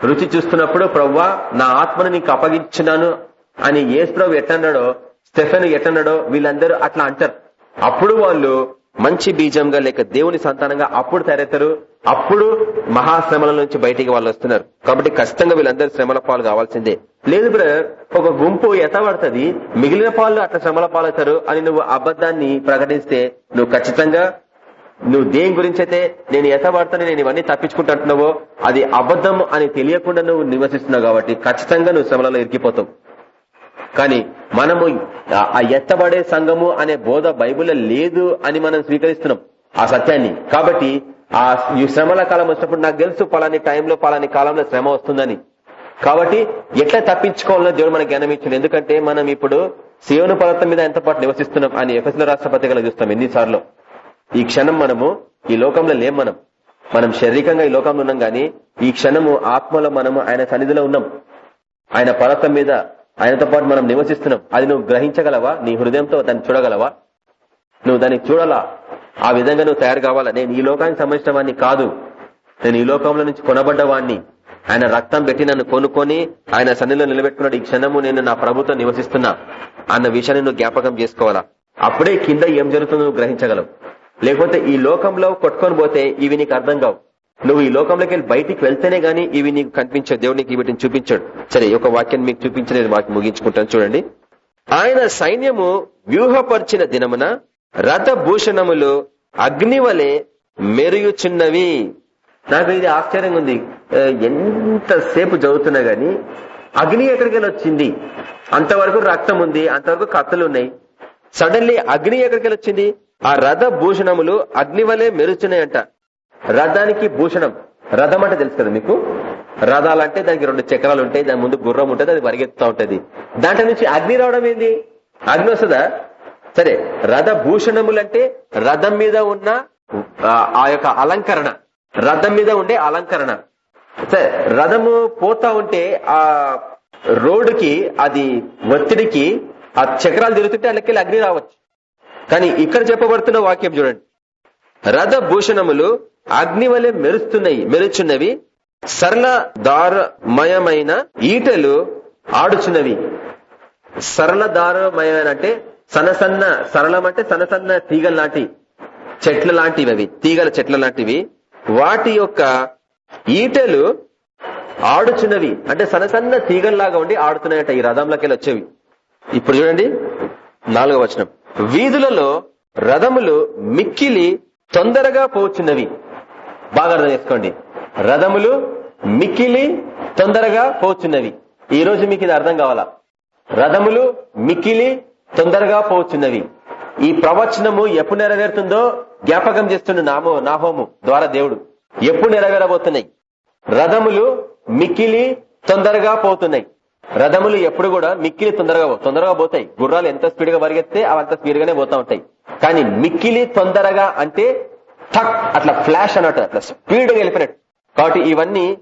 రుచి చూస్తున్నప్పుడు ప్రవ్వా నా ఆత్మను నీకు అప్పగించినాను అని ఏసు ప్రభు ఎట్టన్నాడో స్టెఫెన్ ఎట్టన్నాడో వీళ్ళందరూ అట్లా అంటారు. అప్పుడు వాళ్ళు మంచి బీజంగా లేక దేవుని సంతానంగా అప్పుడు తయారవుతారు. అప్పుడు మహాశ్రమల నుంచి బయటికి వాళ్ళు వస్తున్నారు. కాబట్టి ఖచ్చితంగా వీళ్ళందరూ శ్రమల పాలు కావాల్సిందే. లేదు బ్రదర్ ఒక గుంపు ఎతబడుతుంది మిగిలిన పాలు అట్లా శ్రమల పాలవుతారు అని నువ్వు అబద్ధాన్ని ప్రకటిస్తే నువ్వు ఖచ్చితంగా నువ్వు దేని గురించి అయితే నేను ఎత్తబడతాను నేను ఇవన్నీ తప్పించుకుంటున్నావో అది అబద్ధం అని తెలియకుండా నువ్వు నివసిస్తున్నావు కాబట్టి ఖచ్చితంగా నువ్వు శ్రమలలో ఇరికిపోతావు. కానీ మనము ఆ ఎత్తబడే సంఘము అనే బోధ బైబుల్ లేదు అని మనం స్వీకరిస్తున్నాం ఆ సత్యాన్ని. కాబట్టి ఆ ఈ శ్రమల కాలం వచ్చినప్పుడు నాకు తెలుసు పలాని టైంలో పలాని కాలంలో శ్రమ వస్తుందని. కాబట్టి ఎట్లా తప్పించుకోవాలో దేవుడు మనకు జ్ఞానం ఇచ్చింది ఎందుకంటే మనం ఇప్పుడు శివను పర్వతం మీద ఎంత పాటు నివసిస్తున్నాం అని ఎఫ్ఎస్ల రాష్ట్రపతిగా చూస్తాం ఎన్నిసార్లు. ఈ క్షణం మనము ఈ లోకంలో లేం మనం. మనం శారీరకంగా ఈ లోకంలో ఉన్నాం గానీ ఈ క్షణము ఆత్మలో మనము ఆయన సన్నిధిలో ఉన్నాం. ఆయన పర్వతం మీద ఆయనతో పాటు మనం నివసిస్తున్నాం. అది నువ్వు గ్రహించగలవా? నీ హృదయంతో దాన్ని చూడగలవా? నువ్వు దాన్ని చూడాలా? ఆ విధంగా నువ్వు తయారు కావాలా? నేను ఈ లోకానికి సంబంధించిన వాడిని కాదు. నేను ఈ లోకంలో నుంచి కొనబడ్డవాడిని ఆయన రక్తం పెట్టి నన్ను కొనుక్కొని ఆయన సన్నిలో నిలబెట్టుకున్నాడు. ఈ క్షణము నేను నా ప్రభుత్వం నివసిస్తున్నా అన్న విషయాన్ని నువ్వు జ్ఞాపకం చేసుకోవాలా? అప్పుడే కింద ఏం జరుగుతుందో నువ్వు గ్రహించగలవు. లేకపోతే ఈ లోకంలో కొట్టుకొని పోతే ఇవి నీకు అర్థం కావు. నువ్వు ఈ లోకంలోకి వెళ్ళి బయటికి వెళ్తేనే గానీ ఇవి నీకు కనిపించే దేవుడు నీకు వీటిని చూపించాడు. సరే ఒక వాక్యాన్ని మీకు చూపించలేదు వాటిని ముగించుకుంటాను చూడండి. ఆయన సైన్యము వ్యూహపరిచిన దినమున రథ భూషణములు అగ్నివలే మెరుగుచున్నవి నాకు ఇది ఆశ్చర్యంగా ఉంది. ఎంతసేపు చదువుతున్నా గాని అగ్ని ఎక్కడికి వచ్చింది అంతవరకు రక్తం ఉంది అంతవరకు కత్తులు ఉన్నాయి. సడన్లీ అగ్ని ఎక్కడికి వచ్చింది ఆ రథ భూషణములు అగ్ని వలె మెరుచున్నాయంట. రథానికి భూషణం. రథం అంటే తెలుసు కదా మీకు? రథాలంటే దానికి రెండు చక్రాలు ఉంటాయి దాని ముందు గుర్రం ఉంటుంది అది పరిగెత్తుతా ఉంటది. దాంట్లో నుంచి అగ్ని రావడం ఏంది? అగ్ని వస్తుందా? సరే రథ భూషణములంటే రథం మీద ఉన్న ఆ యొక్క అలంకరణ. రథం మీద ఉండే అలంకరణ. సరే రథము పోతా ఉంటే ఆ రోడ్డుకి అది ఒత్తిడికి ఆ చక్రాలు తిరుగుతుంటే వాళ్ళకి అగ్ని రావచ్చు. కానీ ఇక్కడ చెప్పబడుతున్న వాక్యం చూడండి. రథ భూషణములు అగ్ని వలె మెరుస్తున్నాయి మెరుచున్నవి సరళ దారమయమైన ఈటలు ఆడుచున్నవి. సరళ దారమయమైన అంటే సనసన్న సరళం అంటే సనసన్న తీగల లాంటి చెట్ల లాంటివి అవి తీగల చెట్ల లాంటివి. వాటి యొక్క ఈటలు ఆడుచున్నవి. అంటే సనసన్న తీగల్లాగా ఉండి ఆడుతున్నాయట ఈ రథంలోకి వచ్చేవి. ఇప్పుడు చూడండి నాలుగో వచనం. వీధులలో రథములు మిక్కిలి తొందరగా పోచున్నవి. బాగా అర్థం చేసుకోండి. రథములు మిక్కిలి తొందరగా పోచున్నవి. ఈ రోజు మీకు ఇది అర్థం కావాలా? రథములు మిక్కిలి తొందరగా పోచున్నవి. ఈ ప్రవచనము ఎప్పుడు నెరవేరుతుందో జ్ఞాపకం చేస్తుండే నామో నాహోము ద్వారా దేవుడు. ఎప్పుడు నెరవేరబోతున్నాయి? రథములు మిక్కిలి తొందరగా పోతున్నాయి. రథములు ఎప్పుడు కూడా మిక్కిలి తొందరగా తొందరగా పోతాయి. గుర్రాలు ఎంత స్పీడ్గా పరిగెత్తే అవి అంత స్పీడ్ గానే పోతా ఉంటాయి. కానీ మిక్కిలి తొందరగా అంటే థక్ అట్లా ఫ్లాష్ అన్నట్టు అట్లా స్పీడ్గా వెళ్ళిపోయినట్టు కాబట్టి ఇవన్నీ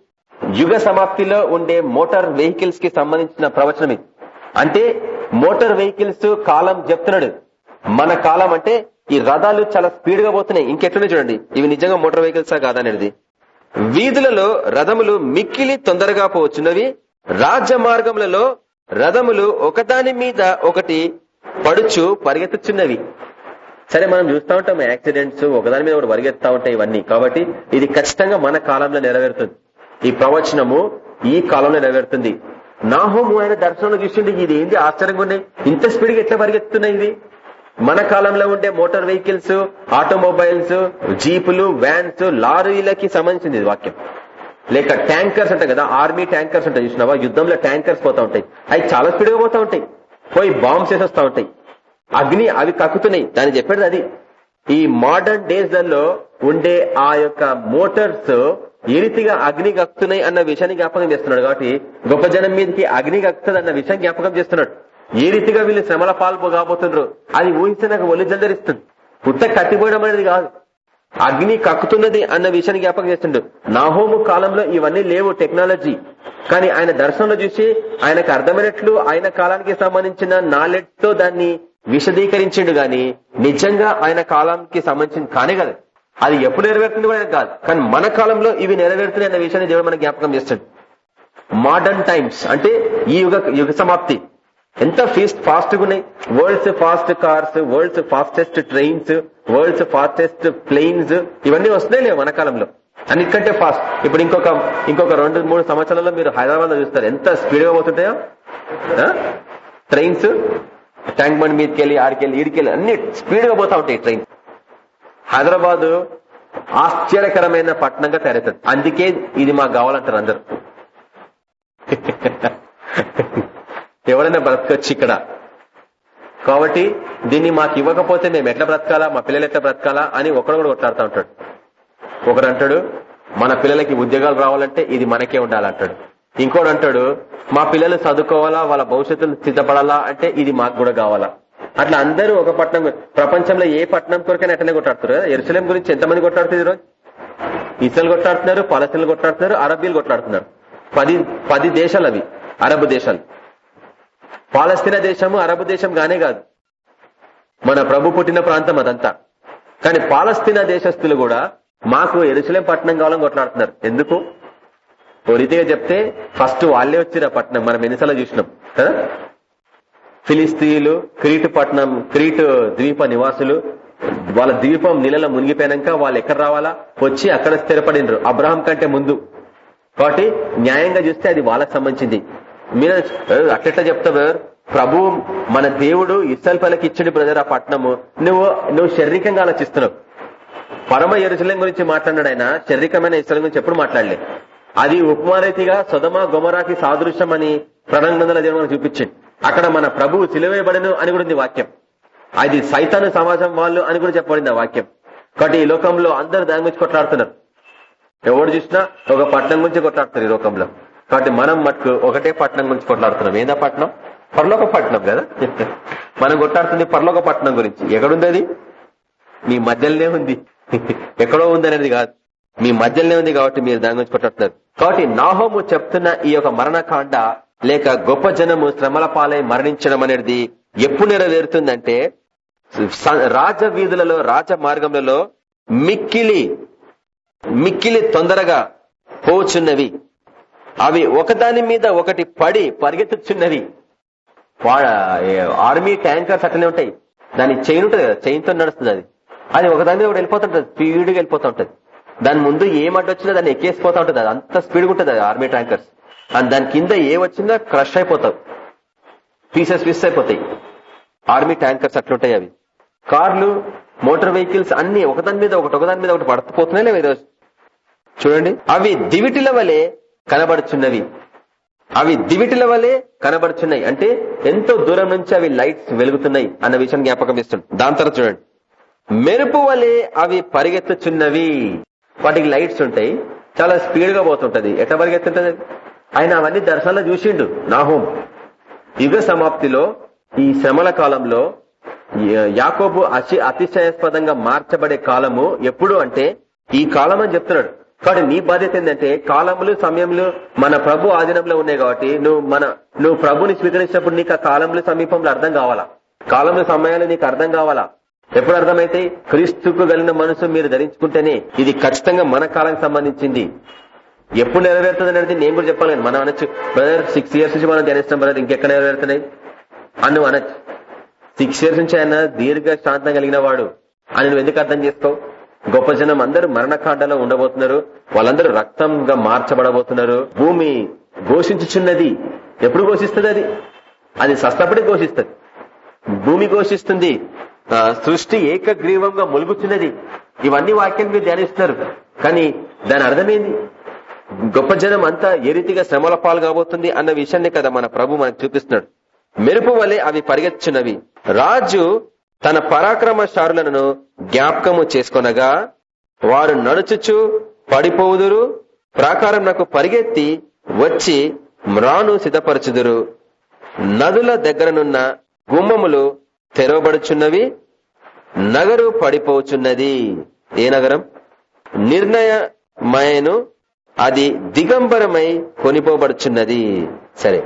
యుగ సమాప్తిలో ఉండే మోటార్ వెహికల్స్కి సంబంధించిన ప్రవచనం ఇది. అంటే మోటార్ వెహికల్స్ కాలం చెప్తున్నాడు. మన కాలం అంటే ఈ రథాలు చాలా స్పీడ్గా పోతున్నాయి. ఇంకెట్లనే చూడండి. ఇవి నిజంగా మోటార్ వెహికల్సా కాదనేది వీధులలో రథములు మిక్కిలి తొందరగా పోవచ్చున్నవి. రాజ్య మార్గములలో రథములు ఒకదాని మీద ఒకటి పడుచు పరిగెత్తుచున్నవి. సరే మనం చూస్తూ ఉంటాం యాక్సిడెంట్స్ ఒకదాని మీద ఒకటి పరిగెత్తా ఉంటాయి ఇవన్నీ. కాబట్టి ఇది ఖచ్చితంగా మన కాలంలో నెరవేరుతుంది. ఈ ప్రవచనము ఈ కాలంలో నెరవేరుతుంది. నాహోము ఆయన దర్శనంలో చూసిండి ఇది ఏంది? ఆశ్చర్యంగా ఉన్నాయి. ఇంత స్పీడ్గా ఎట్లా పరిగెత్తున్నాయి ఇది మన కాలంలో ఉండే మోటార్ వెహికల్స్ ఆటోమొబైల్స్ జీపులు వ్యాన్స్ లారీలకి సంబంధించింది వాక్యం. లేక ట్యాంకర్స్ ఉంటాయి కదా ఆర్మీ ట్యాంకర్స్ ఉంటాయి చూసినావా? యుద్ధంలో ట్యాంకర్స్ పోతా ఉంటాయి. అవి చాలా స్పీడ్గా పోతా ఉంటాయి. పోయి బాంబ్స్ వేసి వస్తా ఉంటాయి. అగ్ని అవి కక్కుతున్నాయి. దాన్ని చెప్పాడు అది. ఈ మోడర్న్ డేస్లలో ఉండే ఆ యొక్క మోటార్స్ ఏ రీతిగా అగ్ని కక్కుతున్నాయి అన్న విషయాన్ని జ్ఞాపకం చేస్తున్నాడు కాబట్టి గొప్ప జనం మీదకి అగ్ని కక్కుతుంది అన్న విషయం జ్ఞాపకం చేస్తున్నాడు. ఏ రీతిగా వీళ్ళు శ్రమల పాల్పు కాబోతున్నారు అది ఊహిస్తే నాకు ఒళ్ళు జల్దరిస్తుంది పుట్ట కట్టిపోయడం అనేది కాదు. అగ్ని కక్కుతున్నది అన్న విషయాన్ని జ్ఞాపకం చేస్తుండ్రు నాహోము కాలంలో ఇవన్నీ లేవు టెక్నాలజీ. కానీ ఆయన దర్శనంలో చూసి ఆయనకు అర్థమైనట్లు ఆయన కాలానికి సంబంధించిన నాలెడ్జ్తో దాన్ని విశదీకరించిండు గాని నిజంగా ఆయన కాలానికి సంబంధించింది కానే కదా. అది ఎప్పుడు నెరవేరుతుంది కూడా కాదు. కానీ మన కాలంలో ఇవి నెరవేరుతున్నాయి అన్న విషయాన్ని దేవుడు మనకు జ్ఞాపకం చేస్తాడు. మోడర్న్ టైమ్స్ అంటే ఈ యుగ యుగ సమాప్తి. ఎంత ఫీస్ట్ ఫాస్ట్గా ఉన్నాయి. World's fast cars world's fastest trains world's fastest planes ఇవన్నీ వస్తున్నాయి లేవు మన కాలంలో. అన్నిటికంటే ఫాస్ట్ ఇప్పుడు ఇంకొక ఇంకొక రెండు మూడు సంవత్సరాలలో మీరు హైదరాబాద్లో చూస్తారు. ఎంత స్పీడ్గా పోతుంటాయో? ట్రైన్స్ ట్యాంక్ బండ్ మీదకి వెళ్ళి ఆడికెళ్ళి ఈడికెళ్ళి అన్ని స్పీడ్గా పోతా ఉంటాయి ట్రైన్. హైదరాబాద్ ఆశ్చర్యకరమైన పట్టణంగా తయారవుతుంది. అందుకే ఇది మాకు కావాలంటారు అందరు. ఎవరైనా బ్రతకొచ్చు ఇక్కడ. కాబట్టి దీన్ని మాకు ఇవ్వకపోతే మేము ఎట్లా బ్రతకాలా మా పిల్లలు ఎట్లా బ్రతకాలా అని ఒకడు కూడా కొట్లాడుతూ ఉంటాడు. ఒకడు అంటాడు మన పిల్లలకి ఉద్యోగాలు రావాలంటే ఇది మనకే ఉండాలంటాడు. ఇంకోడు అంటాడు మా పిల్లలు చదువుకోవాలా వాళ్ళ భవిష్యత్తును సిద్ధపడాలా అంటే ఇది మాకు కూడా కావాలా. అట్లా అందరూ ఒక పట్టణం ప్రపంచంలో ఏ పట్టణం కొరకైనా ఎట్లనే కొట్టాడుతారు ఎరుసలేం గురించి ఎంతమంది కొట్లాడుతుంది ఈరోజు? ఇసలు కొట్లాడుతున్నారు పలసలు కొట్లాడుతున్నారు అరబీలు కొట్లాడుతున్నారు. పది పది దేశాలు అవి అరబ్ దేశాలు. పాలస్తీనా దేశము అరబ్ దేశం గానే కాదు. మన ప్రభు పుట్టిన ప్రాంతం అదంతా. కానీ పాలస్తీనా దేశస్తులు కూడా మాకు ఎరుసలేం పట్టణం కావాలని కొట్లాడుతున్నారు. ఎందుకు? ఓ రీతిగా చెప్తే ఫస్ట్ వాళ్ళే వచ్చిన పట్టణం మనం ఎన్నిసార్లు చూసినాం కదా ఫిలిస్తీన్లు క్రీటు పట్టణం క్రీటు ద్వీప నివాసులు వాళ్ళ ద్వీపం నీళ్ళలో మునిగిపోయాక వాళ్ళు ఎక్కడ రావాలా? వచ్చి అక్కడ స్థిరపడినరు అబ్రహం కంటే ముందు. కాబట్టి న్యాయంగా చూస్తే అది వాళ్ళకి సంబంధించింది. మీరు అట్లెట్లా చెప్తావు? ప్రభు మన దేవుడు ఇస్రాయల్ పల్లకి బ్రదర్ ఆ పట్టణము. నువ్వు నువ్వు శారీరకంగా ఆలోచిస్తున్నావు. పరమ ఎరుజలం గురించి మాట్లాడినాడు ఆయన శారీరకమైన ఇస్రాయల్ గురించి ఎప్పుడు మాట్లాడలేదు అది ఉపమారీతిగా సుధమ గొమరాకి సాదృశ్యం అని ప్రణంగంలో దేవుడు మనకు చూపించింది. అక్కడ మన ప్రభువు సిలువేయబడను అని కూడా ఉంది వాక్యం. అది సైతాను సమాజం వాళ్ళు అని కూడా చెప్పబడింది ఆ వాక్యం. కాబట్టి ఈ లోకంలో అందరు దాని గురించి కొట్లాడుతున్నారు. ఎవడు చూసినా ఒక పట్టణం గురించి కొట్లాడుతారు ఈ లోకంలో. కాబట్టి మనం మటుకు ఒకటే పట్టణం గురించి కొట్లాడుతున్నాం. ఏందా పట్టణం పరలోక పట్టణం కదా? మనం కొట్లాడుతుంది పరలోక పట్టణం గురించి. ఎక్కడుంది అది? నీ మధ్యలోనే ఉంది. ఎక్కడో ఉంది అనేది కాదు. మీ మధ్యలోనే ఉంది కాబట్టి మీరు దాని గురించి కొట్లాడుతున్నారు కాబట్టి నాహోము చెప్తున్న ఈ యొక్క మరణకాండ లేక గొప్ప జనము శ్రమల పాలై మరణించడం అనేది ఎప్పుడు నెరవేరుతుందంటే రాజ వీధులలో రాజ మార్గములలో మిక్కిలి మిక్కిలి తొందరగా పోచున్నవి. అవి ఒకదాని మీద ఒకటి పడి పరిగెత్తుచున్నవి. ఆర్మీ ట్యాంకర్స్ అట్లనే ఉంటాయి. దాని చైన్ ఉంటుంది కదా చైన్తో నడుస్తుంది అది. అది ఒకదాని మీద ఒకటి వెళ్ళిపోతుంటది స్పీడ్గా వెళ్ళిపోతూ ఉంటది దాని ముందు ఏం అడ్డొచ్చినా దాన్ని ఎక్కేసిపోతా ఉంటుంది. అది అంత స్పీడ్గా ఉంటుంది అది ఆర్మీ ట్యాంకర్స్ అండ్ దాని కింద ఏ వచ్చినా క్రష్ అయిపోతావు. పీసెస్ పీసెస్ అయిపోతాయి. ఆర్మీ ట్యాంకర్స్ అట్లుంటాయి అవి. కార్లు మోటార్ వెహికల్స్ అన్ని ఒకదాని మీద ఒకటి ఒకదాని మీద ఒకటి పడుతుపోతున్నాయి లేవు ఈరోజు? చూడండి. అవి దివిటిల వలె కనబడుచున్నవి. అవి దివిటిల వలె కనబడుచున్నాయి. అంటే ఎంతో దూరం నుంచి అవి లైట్స్ వెలుగుతున్నాయి అన్న విషయం జ్ఞాపకం ఇస్తుంది. దాని తర్వాత చూడండి. మెరుపు వలె అవి పరిగెత్తుచున్నవి. వాటికి లైట్స్ ఉంటాయి. చాలా స్పీడ్గా పోతుంటది. ఎట్ట పరిగెత్తుంటది? ఆయన అవన్నీ దర్శనంలో చూసిండు నాహోం. యుగ సమాప్తిలో ఈ శ్రమల కాలంలో యాకోబు అతి అతిశయాస్పదంగా మార్చబడే కాలము ఎప్పుడు అంటే ఈ కాలం అని చెప్తున్నాడు. కాబట్టి నీ బాధ్యత ఏంటంటే కాలములు సమయములు మన ప్రభు ఆధీనంలో ఉన్నాయి కాబట్టి నువ్వు మన నువ్వు ప్రభుని స్వీకరించినప్పుడు నీకు ఆ కాలములు సమీపంలో అర్థం కావాలా? కాలములు సమయాలు నీకు అర్థం కావాలా? ఎప్పుడు అర్థమైతే? క్రీస్తుకు కలిగిన మనసు మీరు ధరించుకుంటేనే ఇది ఖచ్చితంగా మన కాలానికి సంబంధించింది. ఎప్పుడు నెరవేరుతుంది అనేది నేను కూడా చెప్పాలి మనం అనొచ్చు బ్రదర్ సిక్స్ ఇయర్స్ నుంచి మనం ధ్యానిస్తాం బ్రదర్ ఇంకెక్కడ నెరవేరుతున్నాయి? అన్ను అనొచ్చు. సిక్స్ ఇయర్స్ నుంచి ఆయన దీర్ఘ శాంతం కలిగిన వాడు. అని నువ్వు ఎందుకు అర్థం చేసుకో? గొప్ప జనం అందరూ మరణకాండలో ఉండబోతున్నారు. వాళ్ళందరూ రక్తంగా మార్చబడబోతున్నారు. భూమి ఘోషించుచున్నది. ఎప్పుడు ఘోషిస్తుంది అది? అది సస్తపడి ఘోషిస్తుంది. భూమి ఘోషిస్తుంది. సృష్టి ఏకగ్రీవంగా ములుగుతున్నది. ఇవన్నీ వాక్యం మీరు ధ్యానిస్తున్నారు. కానీ దాని అర్థమేంది? గొప్ప జనం అంతా ఏ రీతిగా శ్రమల పాలు కాబోతుంది అన్న విషయాన్ని కదా మన ప్రభు మనకు చూపిస్తున్నాడు. మెరుపు వలె అవి పరిగెత్తుచున్నవి. రాజు తన పరాక్రమశారులను జ్ఞాపకము చేసుకొనగా వారు నడుచుచు పడిపోవుదురు ప్రాకారం నాకు పరిగెత్తి వచ్చి మ్రాను సిద్ధపరచుదురు. నదుల దగ్గరనున్న గుమ్మములు తెరవబడుచున్నవి నగరు పడిపోచున్నది. ఏ నగరం? నిర్ణయమయను అది దిగంబరమై కొనిపోబడుచున్నది. సరే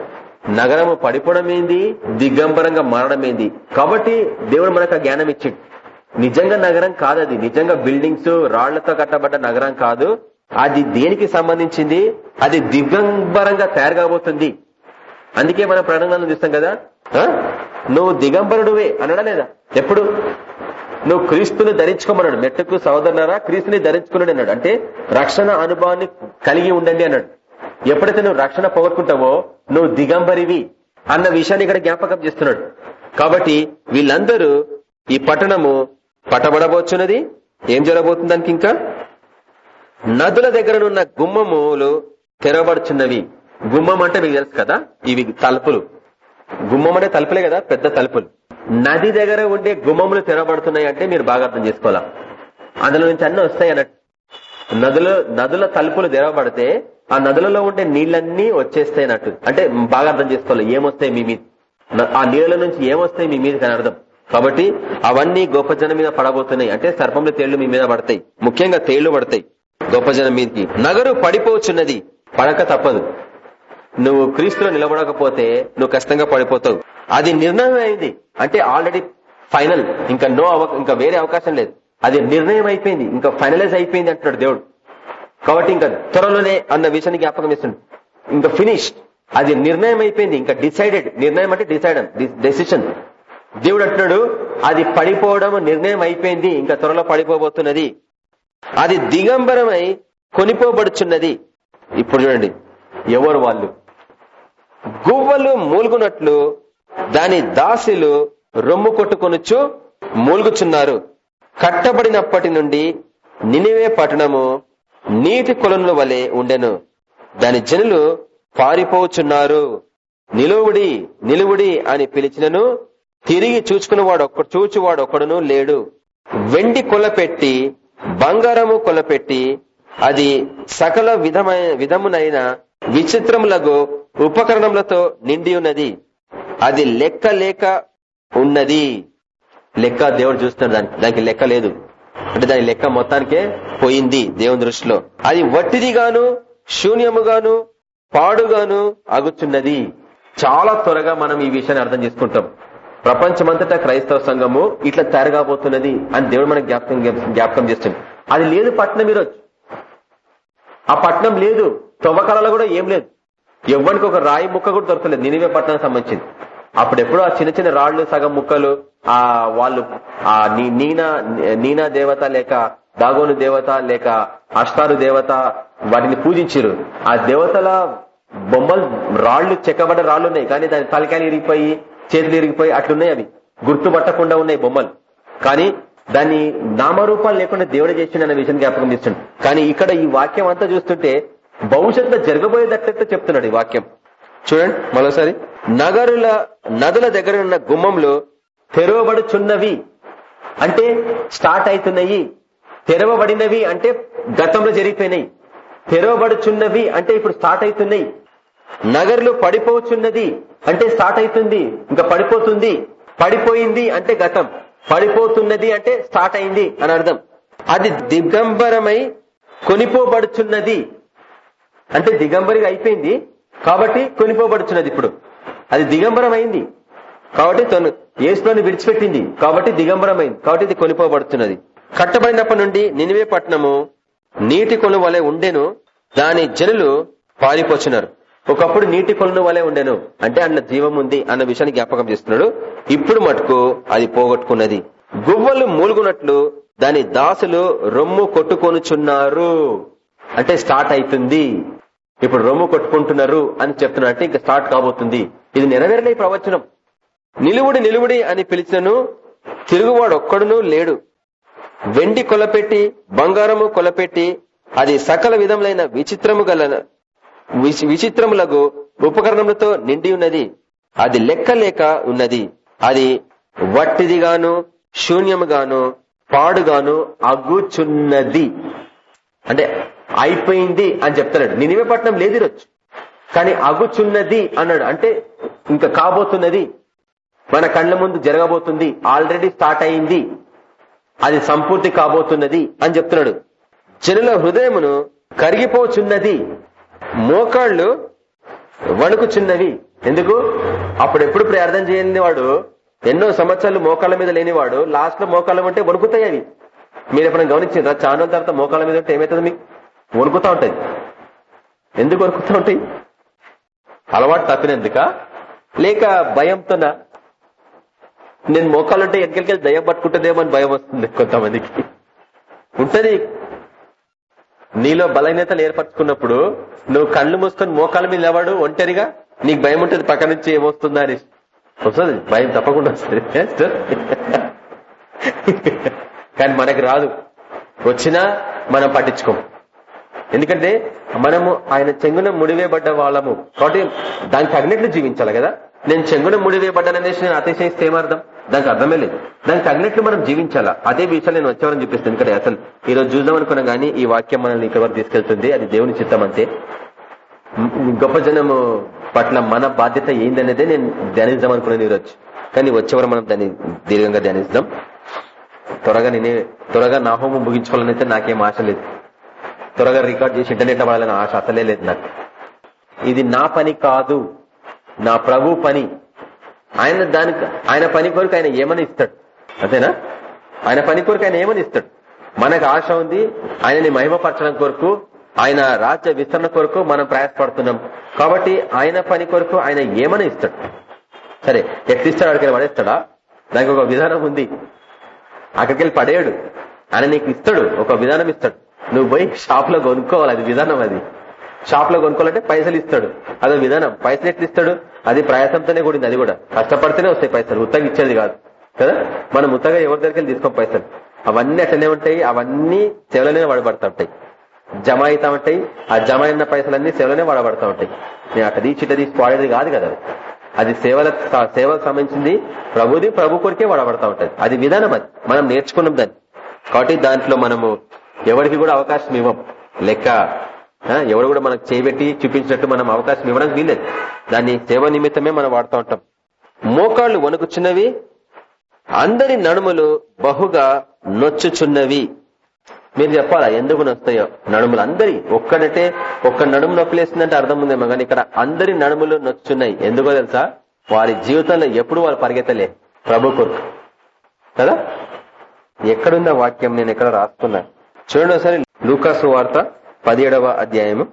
నగరము పడిపోవడం ఏంది దిగంబరంగా మారడం ఏంది కాబట్టి దేవుడు మనకు జ్ఞానం ఇచ్చిండు. నిజంగా నగరం కాదు అది నిజంగా బిల్డింగ్స్ రాళ్ళతో కట్టబడ్డ నగరం కాదు. అది దేనికి సంబంధించింది? అది దిగంబరంగా తయారు కాబోతుంది. అందుకే మన ప్రణంగాలను చూస్తాం కదా? నువ్వు దిగంబరుడువే అనడా లేదా? ఎప్పుడు? నువ్వు క్రీస్తుని ధరించుకోమన్నాడు. మెట్టుకు సోదరునరా క్రీస్తుని ధరించుకున్నాడు అన్నాడు. అంటే రక్షణ అనుభవాన్ని కలిగి ఉండండి అన్నాడు. ఎప్పుడైతే నువ్వు రక్షణ పోగొట్టుకుంటావో నువ్వు దిగంబరివి అన్న విషయాన్ని ఇక్కడ జ్ఞాపకం చేస్తున్నాడు. కాబట్టి వీళ్ళందరూ ఈ పట్టణము పట్టబడబోచున్నది. ఏం జరగబోతుంది దానికి ఇంకా? నదుల దగ్గరనున్న గుమ్మములు తెరవబడుచున్నవి. గుమ్మం అంటే మీకు తెలుసు కదా? ఇవి తలుపులు. గుమ్మం అంటే తలుపులే కదా? పెద్ద తలుపులు. నది దగ్గర ఉండే గుమ్మములు తెరబడుతున్నాయి అంటే మీరు బాగా అర్థం చేసుకోవాలా? అందులో నుంచి అన్ని వస్తాయి అన్నట్టు. నదుల నదుల తలుపులు తెరవబడితే ఆ నదులలో ఉండే నీళ్ళన్నీ వచ్చేస్తాయి అన్నట్టు. అంటే బాగా అర్థం చేసుకోవాలి. ఏమొస్తాయి మీ మీద? ఆ నీళ్ళ నుంచి ఏమొస్తాయి మీ మీద అని అర్థం. కాబట్టి అవన్నీ గొప్ప జనం మీద పడబోతున్నాయి. అంటే సర్పంలో తేళ్ళు మీ మీద పడతాయి. ముఖ్యంగా తేళ్ళు పడతాయి గొప్ప జనం మీదకి. నగరు పడిపోవచ్చున్నది పడక తప్పదు. నువ్వు క్రీస్తులో నిలబడకపోతే నువ్వు కష్టంగా పడిపోతావు. అది నిర్ణయం అయింది అంటే ఆల్రెడీ ఫైనల్ ఇంకా నో ఇంకా వేరే అవకాశం లేదు. అది నిర్ణయం అయిపోయింది. ఇంకా ఫైనలైజ్ అయిపోయింది అంటున్నాడు దేవుడు. కాబట్టి ఇంకా త్వరలోనే అన్న విషయాన్ని జ్ఞాపకం చేస్తుంది ఇంకా ఫినిష్ అది నిర్ణయం అయిపోయింది. ఇంకా డిసైడెడ్ నిర్ణయం అంటే డిసైడ్ డెసిషన్ దేవుడు అంటున్నాడు అది పడిపోవడం నిర్ణయం అయిపోయింది. ఇంకా త్వరలో పడిపోబోతున్నది. అది దిగంబరమై కొనిపోబడుచున్నది. ఇప్పుడు చూడండి. ఎవరు వాళ్ళు? గువ్వలు మూలుగునట్లు దాని దాసులు రొమ్ము కొట్టుకొనుచు మూలుగుచున్నారు. కట్టబడినప్పటి నుండి నినివే పట్టణము నీటి కొలనుల వలె ఉండెను. దాని జనులు పారిపోచున్నారు నిలువుడి నిలువుడి అని పిలిచినను తిరిగి చూచుకున్నవాడు ఒక్క చూచువాడు ఒకడును లేడు. వెండి కొలపెట్టి బంగారము కొలపెట్టి అది సకల విధమైన విధమునైన విచిత్రములకు ఉపకరణములతో నిండి ఉన్నది. అది లెక్క లేక ఉన్నది. లెక్క దేవుడు చూస్తున్నాడు దానికి. దానికి లెక్క లేదు. అంటే దాని లెక్క మొత్తానికే పోయింది దేవుని దృష్టిలో. అది వట్టిదిగాను శూన్యముగాను పాడుగాను అగుచున్నది. చాలా త్వరగా మనం ఈ విషయాన్ని అర్థం చేసుకుంటాం. ప్రపంచమంతటా క్రైస్తవ సంఘము ఇట్లా తయారుగాబోతున్నది అని దేవుడు మనకు జ్ఞాపకం జ్ఞాపకం చేస్తుంది. అది లేదు పట్నం ఈరోజు. ఆ పట్నం లేదు. తవ్వకాలలో కూడా ఏం లేదు. ఎవ్వరికి ఒక రాయి ముక్క కూడా దొరకలేదు నినివే పట్టణానికి సంబంధించింది. అప్పుడెప్పుడు ఆ చిన్న చిన్న రాళ్ళు సగం ముక్కలు ఆ వాళ్ళు ఆ నీ- నీనా నీనా దేవత లేక దాగోను దేవత లేక అష్టారు దేవత వాటిని పూజించారు. ఆ దేవతల బొమ్మలు రాళ్ళు చెక్కబడ్డ రాళ్ళు ఉన్నాయి. కానీ దాని తలకాయలు ఇరిగిపోయి చేతులు ఇరిగిపోయి అట్లున్నాయి అవి. గుర్తుపట్టకుండా ఉన్నాయి బొమ్మలు. కానీ దాన్ని నామరూపాలు లేకుండా దేవుడు చేసిండు అనే విషయం జ్ఞాపకం చేస్తుండు. కానీ ఇక్కడ ఈ వాక్యం అంతా చూస్తుంటే భవిష్యత్తులో జరగబోయేటట్లయితే చెప్తున్నాడు ఈ వాక్యం. చూడండి మరోసారి. నగరుల నదుల దగ్గర ఉన్న గుమ్మంలో తెరవబడుచున్నవి అంటే స్టార్ట్ అవుతున్నాయి. తెరవబడినవి అంటే గతంలో జరిగిపోయినాయి. తెరవబడుచున్నవి అంటే ఇప్పుడు స్టార్ట్ అవుతున్నాయి. నగర్లు పడిపోచున్నది అంటే స్టార్ట్ అవుతుంది. ఇంకా పడిపోతుంది. పడిపోయింది అంటే గతం. పడిపోతున్నది అంటే స్టార్ట్ అయింది అని అర్థం. అది దిగంబరమై కొనిపోబడుచున్నది. అంటే దిగంబరిగా అయిపోయింది. కాబట్టి కొనిపోబడుచున్నది ఇప్పుడు. అది దిగంబరం అయింది కాబట్టి తను ఏసులోని విడిచిపెట్టింది. కాబట్టి దిగంబరం అయింది కాబట్టి ఇది కొనిపోబడుతున్నది కట్టబడినప్పటి నుండి నినివే పట్టణము నీటి కొను వలె ఉండెను. దాని జనులు పారిపోచున్నారు. ఒకప్పుడు నీటి కొలను వలె ఉండెను. అంటే అన్న జీవం ఉంది అన్న విషయాన్ని జ్ఞాపకం చేస్తున్నాడు. ఇప్పుడు మటుకు అది పోగొట్టుకున్నది. గువ్వలు మూలుగునట్లు దాని దాసులు రొమ్ము కొట్టుకొనుచున్నారు. అంటే స్టార్ట్ అవుతుంది ఇప్పుడు రొమ్ము కొట్టుకుంటున్నారు అని చెప్తున్నట్టు ఇంకా స్టార్ట్ కాబోతుంది. ఇది నెరవేరలే ప్రవచనం. నిలువుడి నిలువుడి అని పిలిచినను తిరుగువాడు ఒక్కడునూ లేడు. వెండి కొలపెట్టి బంగారము కొలపెట్టి అది సకల విధములైన విచిత్రము గల విచిత్రములకు ఉపకరణములతో నిండి ఉన్నది. అది లెక్క లేక ఉన్నది. అది వట్టిదిగాను శూన్యముగాను పాడుగాను అగ్గుచున్నది అంటే అయిపోయింది అని చెప్తున్నాడు. నినివే పట్నం లేదు ఈరోజు. కానీ అగుచున్నది అన్నాడు. అంటే ఇంకా కాబోతున్నది మన కళ్ళ ముందు జరగబోతుంది. ఆల్రెడీ స్టార్ట్ అయింది. అది సంపూర్తి కాబోతున్నది అని చెప్తున్నాడు. జనుల హృదయమును కరిగిపోచున్నది. మోకాళ్ళు వణుకుచున్నవి. ఎందుకు? అప్పుడెప్పుడు ప్రార్థన చేయని వాడు ఎన్నో సంవత్సరాలు మోకాళ్ళ మీద లేనివాడు లాస్ట్లో మోకాళ్ళం ఉంటే వణుకుతాయి అవి. మీరు ఎప్పుడైనా గమనించారా? చాలా తర్వాత మోకాళ్ళ మీద ఉంటే ఏమవుతుంది మీకు? వణుకుతా ఉంటాయి. ఎందుకు వణుకుతా ఉంటాయి? అలవాటు తప్పినందుక? లేక భయంతోనా? నేను మోకాలుంటే ఎక్కడికెళ్ళి దయ్యం పట్టుకుంటుందేమో అని భయం వస్తుంది కొంతమందికి. ఉంటది. నీలో బలహీనతలు ఏర్పరచుకున్నప్పుడు నువ్వు కళ్ళు మూసుకొని మోకాల మీద నిలబడు ఒంటరిగా? నీకు భయం ఉంటుంది పక్క నుంచి ఏమొస్తుందా అని. వస్తుంది. భయం తప్పకుండా వస్తుంది. కానీ మనకి రాదు. వచ్చినా మనం పట్టించుకోం ఎందుకంటే మనము ఆయన చెంగున ముడివేయబడ్డ వాళ్ళము. కాబట్టి దానికి తగినట్లు జీవించాలి కదా. నేను చెంగున ముడివేయబడ్డాననేసి నేను అతిశయిస్తే ఏమర్థం? దానికి అర్థమే లేదు. దానికి తగినట్లు మనం జీవించాలా? అదే విషయాలు నేను వచ్చేవారని చూపిస్తాను. ఎందుకంటే అసలు ఈ రోజు చూద్దాం అనుకున్నా గానీ ఈ వాక్యం మనల్ని ఇక్కడ వరకు తీసుకెళ్తుంది. అది దేవుని చిత్తం అంతే. గొప్ప జనము పట్ల మన బాధ్యత ఏందనేదే నేను ధ్యానిద్దాం అనుకున్నాను ఈరోజు. కానీ వచ్చేవారు మనం దాన్ని దీర్ఘంగా ధ్యానిస్తాం త్వరగా నేనే త్వరగా నా హోమం ముగించుకోవాలని అయితే నాకేం ఆశ లేదు. త్వరగా రికార్డ్ చేసి ఇంటర్నెట్ అవ్వాలని ఆశ అసలే లేదు నాకు. ఇది నా పని కాదు నా ప్రభు పని. ఆయన దానికి ఆయన పని కొరకు ఆయన ఏమని ఇస్తాడు? అంతేనా? ఆయన పని కొరకు ఆయన ఏమని ఇస్తాడు? మనకు ఆశ ఉంది ఆయనని మహిమపరచడం కొరకు ఆయన రాజ్య విస్తరణ కొరకు మనం ప్రయాసపడుతున్నాం. కాబట్టి ఆయన పని కొరకు ఆయన ఏమని ఇస్తాడు? సరే ఎట్లిస్తాడు అక్కడికి పడేస్తాడా? దానికి ఒక విధానం ఉంది. అక్కడికి వెళ్ళి పడేయడు. ఆయన నీకు ఇస్తాడు ఒక విధానం ఇస్తాడు. నువ్వు పోయి షాప్లో కొనుక్కోవాలి అది విధానం అది. షాప్లో కొనుక్కోవాలంటే పైసలు ఇస్తాడు. అదో విధానం. పైసలు ఎట్లు ఇస్తాడు? అది ప్రయాసంతోనే కూడింది అది కూడా. కష్టపడితేనే వస్తాయి పైసలు. ఉత్తగా ఇచ్చేది కాదు. కదా? మనం ఉత్తగా ఎవరి దగ్గరికి వెళ్ళి తీసుకోం పైసలు. అవన్నీ అట్లనే ఉంటాయి. అవన్నీ సేవలనే వాడబడతా ఉంటాయి. జమ అవుతా ఉంటాయి. ఆ జమ అయిన పైసలన్నీ సేవలనే వాడబడతా ఉంటాయి. నేను అట్ట తీసి ఇట్ట తీసి వాడేది కాదు కదా అది. సేవల సేవకు సంబంధించింది. ప్రభుది ప్రభు కొరికే వాడబడతా ఉంటది అది విధానం అది. మనం నేర్చుకున్నాం దాన్ని. కాబట్టి దాంట్లో మనము ఎవరికి కూడా అవకాశం ఇవ్వం. లెక్క ఎవరు కూడా మనకు చేయబెట్టి చూపించినట్టు మనం అవకాశం ఇవ్వడానికి వీల్లేదు. దాన్ని సేవ నిమిత్తమే మనం వాడుతూ ఉంటాం. మోకాళ్ళు వణుకుచున్నవి అందరి నడుములు బహుగా నొచ్చుచున్నవి. మీరు చెప్పాలా ఎందుకు నొస్తాయో? నడుములు అందరి ఒక్కడంటే ఒక్క నడుము నొప్పిలేస్తుందంటే అర్థం ఉందేమో కానీ ఇక్కడ అందరి నడుములు నొచ్చున్నాయి ఎందుకో తెలుసా? వారి జీవితంలో ఎప్పుడు వాళ్ళు పరిగెత్తలే. ప్రభు కొరకు కదా? ఎక్కడున్న వాక్యం? నేను ఎక్కడ రాసుకున్నా చూడండి ఒకసారి లూకాసు వార్త పదిహేడవ అధ్యాయము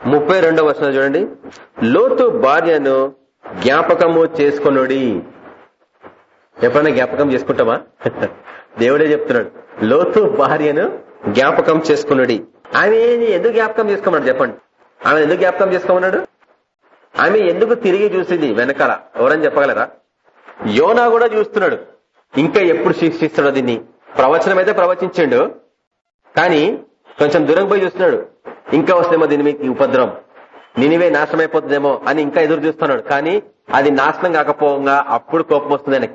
ముప్పై రెండవ వర్షం చూడండి. లోతు భార్యను జ్ఞాపకము చేసుకునుడి. ఎప్పుడైనా జ్ఞాపకం చేసుకుంటామా దేవుడే చెప్తున్నాడు లోతు భార్యను జ్ఞాపకం చేసుకున్నాడు ఆమె ఎందుకు జ్ఞాపకం చేసుకోమన్నాడు చెప్పండి. ఆమె ఎందుకు జ్ఞాపకం చేసుకోమన్నాడు? ఆమె ఎందుకు తిరిగి చూసింది వెనకాల? ఎవరని చెప్పగలరా? యోనా కూడా చూస్తున్నాడు ఇంకా ఎప్పుడు శిక్షిస్తాడో దీన్ని? ప్రవచనం అయితే ప్రవచించాడు కానీ కొంచెం దూరం పోయి చూస్తున్నాడు. ఇంకా వస్తేమో దీని మీకు ఉపద్రవం. నినివే నాశనం అయిపోతుందేమో అని ఇంకా ఎదురు చూస్తున్నాడు. కానీ అది నాశనం కాకపోగా అప్పుడు కోపం వస్తుంది ఆయనకి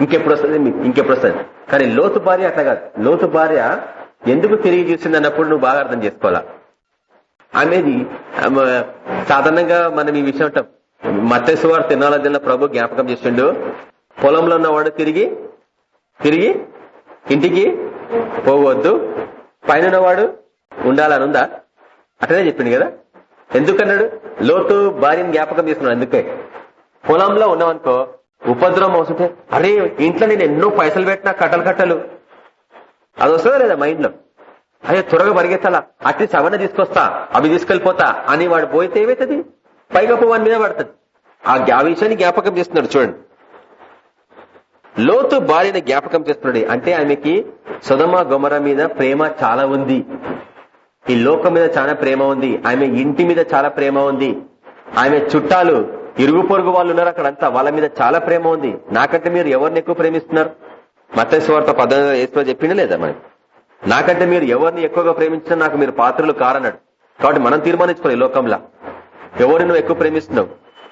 ఇంకెప్పుడు వస్తుంది? ఇంకెప్పుడు వస్తుంది? కానీ లోతు భార్య అట్లా కాదు. లోతు భార్య ఎందుకు తిరిగి చూసింది అన్నప్పుడు నువ్వు బాగా అర్థం చేసుకోవాలా? అనేది సాధారణంగా మనం ఈ విషయం అంటాం. మత్స్యవారు తినాల ప్రభు జ్ఞాపకం చేసిండు. పొలంలో ఉన్నవాడు తిరిగి తిరిగి ఇంటికి పోవద్దు. పైన వాడు ఉండాలని ఉందా అట్లనే చెప్పిండు కదా? ఎందుకన్నాడు? లోతు భార్యని జ్ఞాపకం చేసుకున్నాడు అందుకే. పొలంలో ఉన్నామనుకో ఉపద్రవం వస్తుంటే అరే ఇంట్లో నేను ఎన్నో పైసలు పెట్టినా కట్టలు కట్టలు. అది వస్తుందా లేదా మైండ్లో అదే త్వరగా పరిగెత్తాలా. అట్టి సవరణ తీసుకొస్తా అవి తీసుకెళ్ళిపోతా అని వాడు పోయితే ఏమైతుంది? పైగా వాని మీద పడుతుంది. ఆ విషయాన్ని జ్ఞాపకం చేస్తున్నాడు చూడండి. లోతు భార్యని జ్ఞాపకం చేస్తున్నాడు. అంటే ఆమెకి సుధమ గొమర మీద ప్రేమ చాలా ఉంది. ఈ లోకం మీద చాలా ప్రేమ ఉంది. ఆమె ఇంటి మీద చాలా ప్రేమ ఉంది. ఆమె చుట్టాలు ఇరుగు పొరుగు వాళ్ళు ఉన్నారు అక్కడంతా వాళ్ళ మీద చాలా ప్రేమ ఉంది. నాకంటే మీరు ఎవరిని ఎక్కువ ప్రేమిస్తున్నారు? మత్స్వార్త పద్దెనిమిది వేసుకో చెప్పిండే లేదా మనకి నాకంటే మీరు ఎవరిని ఎక్కువగా ప్రేమించినా నాకు మీరు పాత్రలు కారన్నాడు. కాబట్టి మనం తీర్మానించుకోవాలి ఈ లోకంలో. ఎవరిని నువ్వు ఎక్కువ ప్రేమిస్తున్నావు?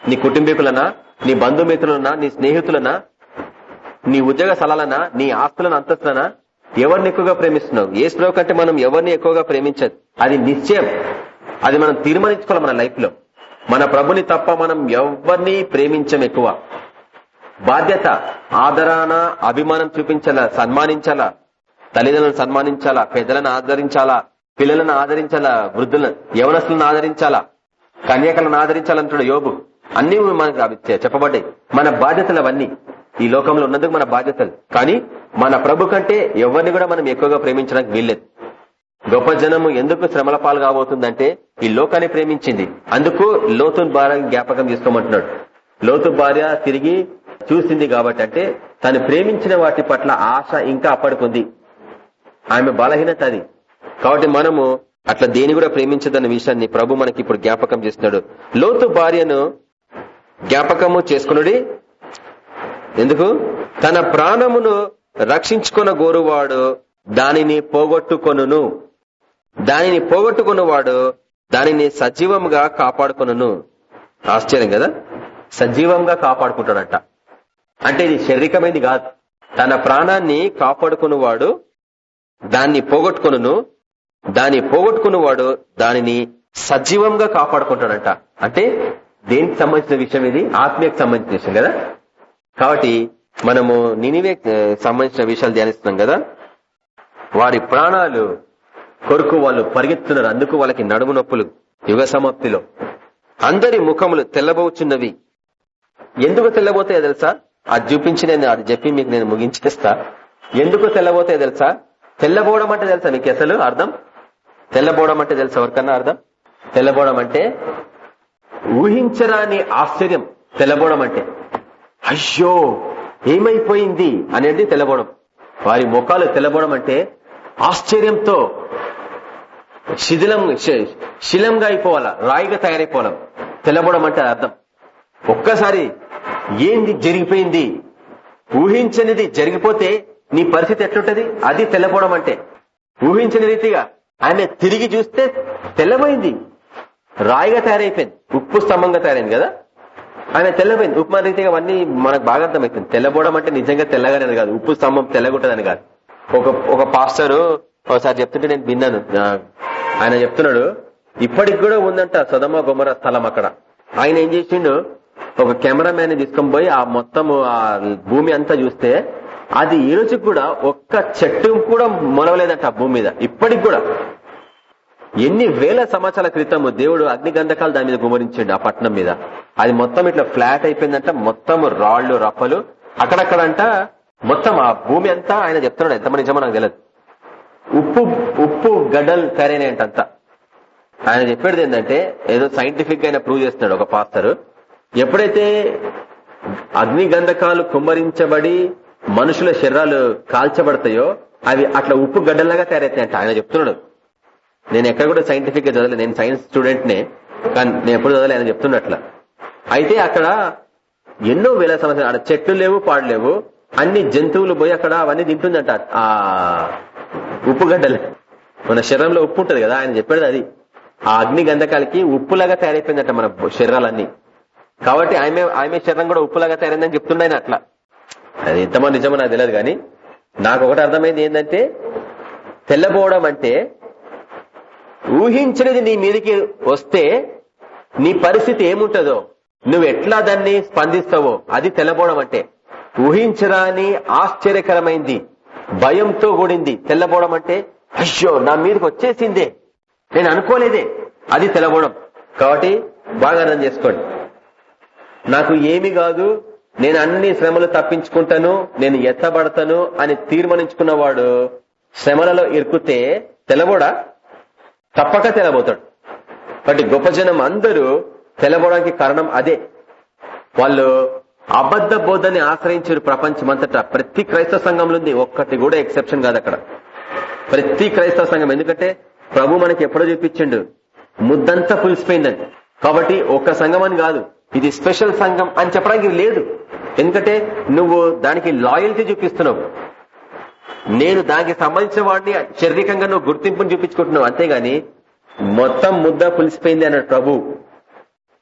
నీ కుటుంబీకులనా? నీ బంధుమిత్రులనా? నీ స్నేహితులనా? నీ ఉద్యోగ స్థలాలనా నీ ఆస్తులను అంతస్తులనా? ఎవరిని ఎక్కువగా ప్రేమిస్తున్నావు? ఏ స్లో కంటే మనం ఎవరిని ఎక్కువగా ప్రేమించదు అది నిశ్చయం. అది మనం తీర్మానించుకోవాలి మన లైఫ్లో. మన ప్రభుని తప్ప మనం ఎవరిని ప్రేమించం ఎక్కువ? బాధ్యత ఆదరణ అభిమానం చూపించాలా? సన్మానించాలా? తల్లిదండ్రులను సన్మానించాలా? పెద్దలను ఆదరించాలా? పిల్లలను ఆదరించాలా? వృద్ధులను యవనస్తులను ఆదరించాలా? కన్యకలను ఆదరించాలంటున్నాడు యోగు అన్ని మనకు చెప్పబడ్డాయి. మన బాధ్యతలు అవన్నీ. ఈ లోకంలో ఉన్నందుకు మన బాధ్యతలు. కానీ మన ప్రభు కంటే ఎవరిని కూడా మనం ఎక్కువగా ప్రేమించడానికి వీల్లేదు. గొప్ప జనము ఎందుకు శ్రమల పాలు కాబోతుందంటే ఈ లోకాన్ని ప్రేమించింది. అందుకు లోతు భార్య జ్ఞాపకం చేసుకోమంటున్నాడు. లోతు భార్య తిరిగి చూసింది కాబట్టి అంటే తను ప్రేమించిన వాటి పట్ల ఆశ ఇంకా అప్పటికుంది ఆమె బలహీనత అది. కాబట్టి మనము అట్లా దేని కూడా ప్రేమించదన్న విషయాన్ని ప్రభు మనకి ఇప్పుడు జ్ఞాపకం చేస్తున్నాడు. లోతు భార్యను జ్ఞాపకము చేసుకునుడి ఎందుకు? తన ప్రాణమును రక్షించుకున్న గోరువాడు దానిని పోగొట్టుకొను దానిని పోగొట్టుకున్నవాడు దానిని సజీవంగా కాపాడుకును ఆశ్చర్యం కదా? సజీవంగా కాపాడుకుంటాడట. అంటే ఇది శారీరకమైనది కాదు. తన ప్రాణాన్ని కాపాడుకున్నవాడు దాన్ని పోగొట్టుకును దాన్ని పోగొట్టుకున్నవాడు దానిని సజీవంగా కాపాడుకుంటాడట. అంటే దేనికి సంబంధించిన విషయం ఇది? ఆత్మీయకు సంబంధించిన విషయం కదా? కాబట్టి మనము నినివే సంబంధించిన విషయాలు ధ్యానిస్తున్నాం కదా? వారి ప్రాణాలు కొరకు వాళ్ళు పరిగెత్తున్నారు. అందుకు వాళ్ళకి నడుము నొప్పులు యుగ సమాప్తిలో. అందరి ముఖములు తెల్లబోచున్నవి. ఎందుకు తెల్లబోతాయో తెలుసా? అది చూపించి నేను అది చెప్పి మీకు నేను ముగించేస్తా. ఎందుకు తెల్లబోతాయో తెలుసా? తెల్లబోవడం అంటే తెలుసా మీకు అసలు అర్థం? తెల్లబోవడం అంటే తెలుసా ఎవరికన్నా అర్థం? తెల్లబోవడం అంటే ఊహించరాని ఆశ్చర్యం. తెల్లబోవడం అంటే అయ్యో ఏమైపోయింది అనేది తెలబోడం వారి ముఖాలు తెల్లబోవడం అంటే ఆశ్చర్యంతో శిథిలం శిలంగా అయిపోవాలా రాయిగా తయారైపోవడం తెలబడం అంటే అర్థం. ఒక్కసారి ఏంది జరిగిపోయింది? ఊహించనిది జరిగిపోతే నీ పరిస్థితి ఎట్లుంటది? అది తెల్లబోవడం అంటే. ఊహించని రీతిగా ఆమె తిరిగి చూస్తే తెల్లబోయింది రాయిగా తయారైపోయింది. ఉప్పు స్తంభంగా తయారైంది కదా? ఆయన తెల్లబోయింది. ఉప్మా రీతిగా అవన్నీ మనకు బాగా అర్థమవుతుంది. తెల్లబోవడం అంటే నిజంగా తెల్లగానే కాదు. ఉప్పు స్తంభం తెల్లగుంటదని కాదు. ఒక ఒక పాస్టరు ఒకసారి చెప్తుంటే నేను విన్నాను. ఆయన చెప్తున్నాడు ఇప్పటికి కూడా ఉందంట సదమ గుమర స్థలం అక్కడ. ఆయన ఏం చేసిండు? ఒక కెమెరామ్యాన్ తీసుకొని పోయి ఆ మొత్తం ఆ భూమి అంతా చూస్తే అది ఈ రోజు కూడా ఒక్క చెట్టు కూడా మొలవలేదంట ఆ భూమి మీద. ఇప్పటికి కూడా. ఎన్ని వేల సంవత్సరాల క్రితం దేవుడు అగ్ని గంధకాలు దాని మీద గుమరించండి ఆ పట్టణం మీద. అది మొత్తం ఇట్లా ఫ్లాట్ అయిపోయిందంట మొత్తం రాళ్ళు రప్పలు. అక్కడక్కడంట మొత్తం ఆ భూమి అంతా ఆయన చెప్తున్నాడు. ఎంతమంది నిజమో నాకు తెలియదు ఉప్పు ఉప్పు గడ్డలు తయారైనాయంట ఆయన చెప్పేది ఏంటంటే ఏదో సైంటిఫిక్గా ప్రూవ్ చేస్తున్నాడు ఒక పాస్టర్ ఎప్పుడైతే అగ్ని గంధకాలు కుమ్మరించబడి మనుషుల శరీరాలు కాల్చబడతాయో అవి అట్లా ఉప్పు గడ్డల్లాగా తయారైతాయంట. ఆయన చెప్తున్నాడు. నేను ఎక్కడ కూడా సైంటిఫిక్గా చదవలేదు నేను సైన్స్ స్టూడెంట్ నే కానీ నేను ఎప్పుడు చదవలే చెప్తున్నట్ల. అయితే అక్కడ ఎన్నో వేల సంవత్సరాలు అక్కడ చెట్లు లేవు పాడలేవు అన్ని జంతువులు పోయి అక్కడ అవన్నీ తింటుందంట. ఆ ఉప్పుగడ్డలు మన శరీరంలో ఉప్పు ఉంటది కదా ఆయన చెప్పాడు అది. ఆ అగ్ని గంధకాలకి ఉప్పులాగా తయారైపోయిందట మన శరీరాలన్నీ. కాబట్టి ఆమె ఆమె శరీరం కూడా ఉప్పులాగా తయారైందని చెప్తున్నాయని అట్లా. అది ఎంతమంది నిజమో నాకు తెలియదు కానీ నాకు ఒకటి అర్థమైంది ఏంటంటే తెల్లబోవడం అంటే ఊహించినది నీ మీదకి వస్తే నీ పరిస్థితి ఏముంటదో? నువ్వు ఎట్లా దాన్ని స్పందిస్తావో? అది తెల్లబోవడం అంటే ఊహించరాని ఆశ్చర్యకరమైంది. భయంతో కూడింది. తెల్లబోవడం అంటే అయ్యో నా మీదకి వచ్చేసిందే. నేను అనుకోలేదే. అది తెల్లబోవడం. కాబట్టి బాగా అర్థం చేసుకోండి. నాకు ఏమి కాదు. నేను అన్ని శ్రమలు తప్పించుకుంటాను. నేను ఎత్తబడతాను అని తీర్మానించుకున్నవాడు శ్రమలలో ఇరుకుతే తెల్లబోడా? తప్పక తెలబోతాడు. బట్ గొప్ప జనం అందరూ తెలబోవడానికి కారణం అదే. వాళ్ళు అబద్ధ బోధని ఆశ్రయించారు ప్రపంచమంతటా. ప్రతి క్రైస్తవ సంఘంలో ఉంది ఒక్కటి కూడా ఎక్సెప్షన్ కాదు అక్కడ. ప్రతి క్రైస్తవ సంఘం. ఎందుకంటే ప్రభు మనకి ఎప్పుడో చూపించిండు. ముద్దంతా పులిసిపోయిందని. కాబట్టి ఒక్క సంఘం అని కాదు. ఇది స్పెషల్ సంఘం అని చెప్పడానికి లేదు. ఎందుకంటే నువ్వు దానికి లాయల్టీ చూపిస్తున్నావు. నేను దానికి సంబంధించిన వాడిని శారీరకంగా నువ్వు గుర్తింపును చూపించుకుంటున్నావు. అంతేగాని మొత్తం ముద్ద పులిసిపోయింది అన్నాడు ప్రభు.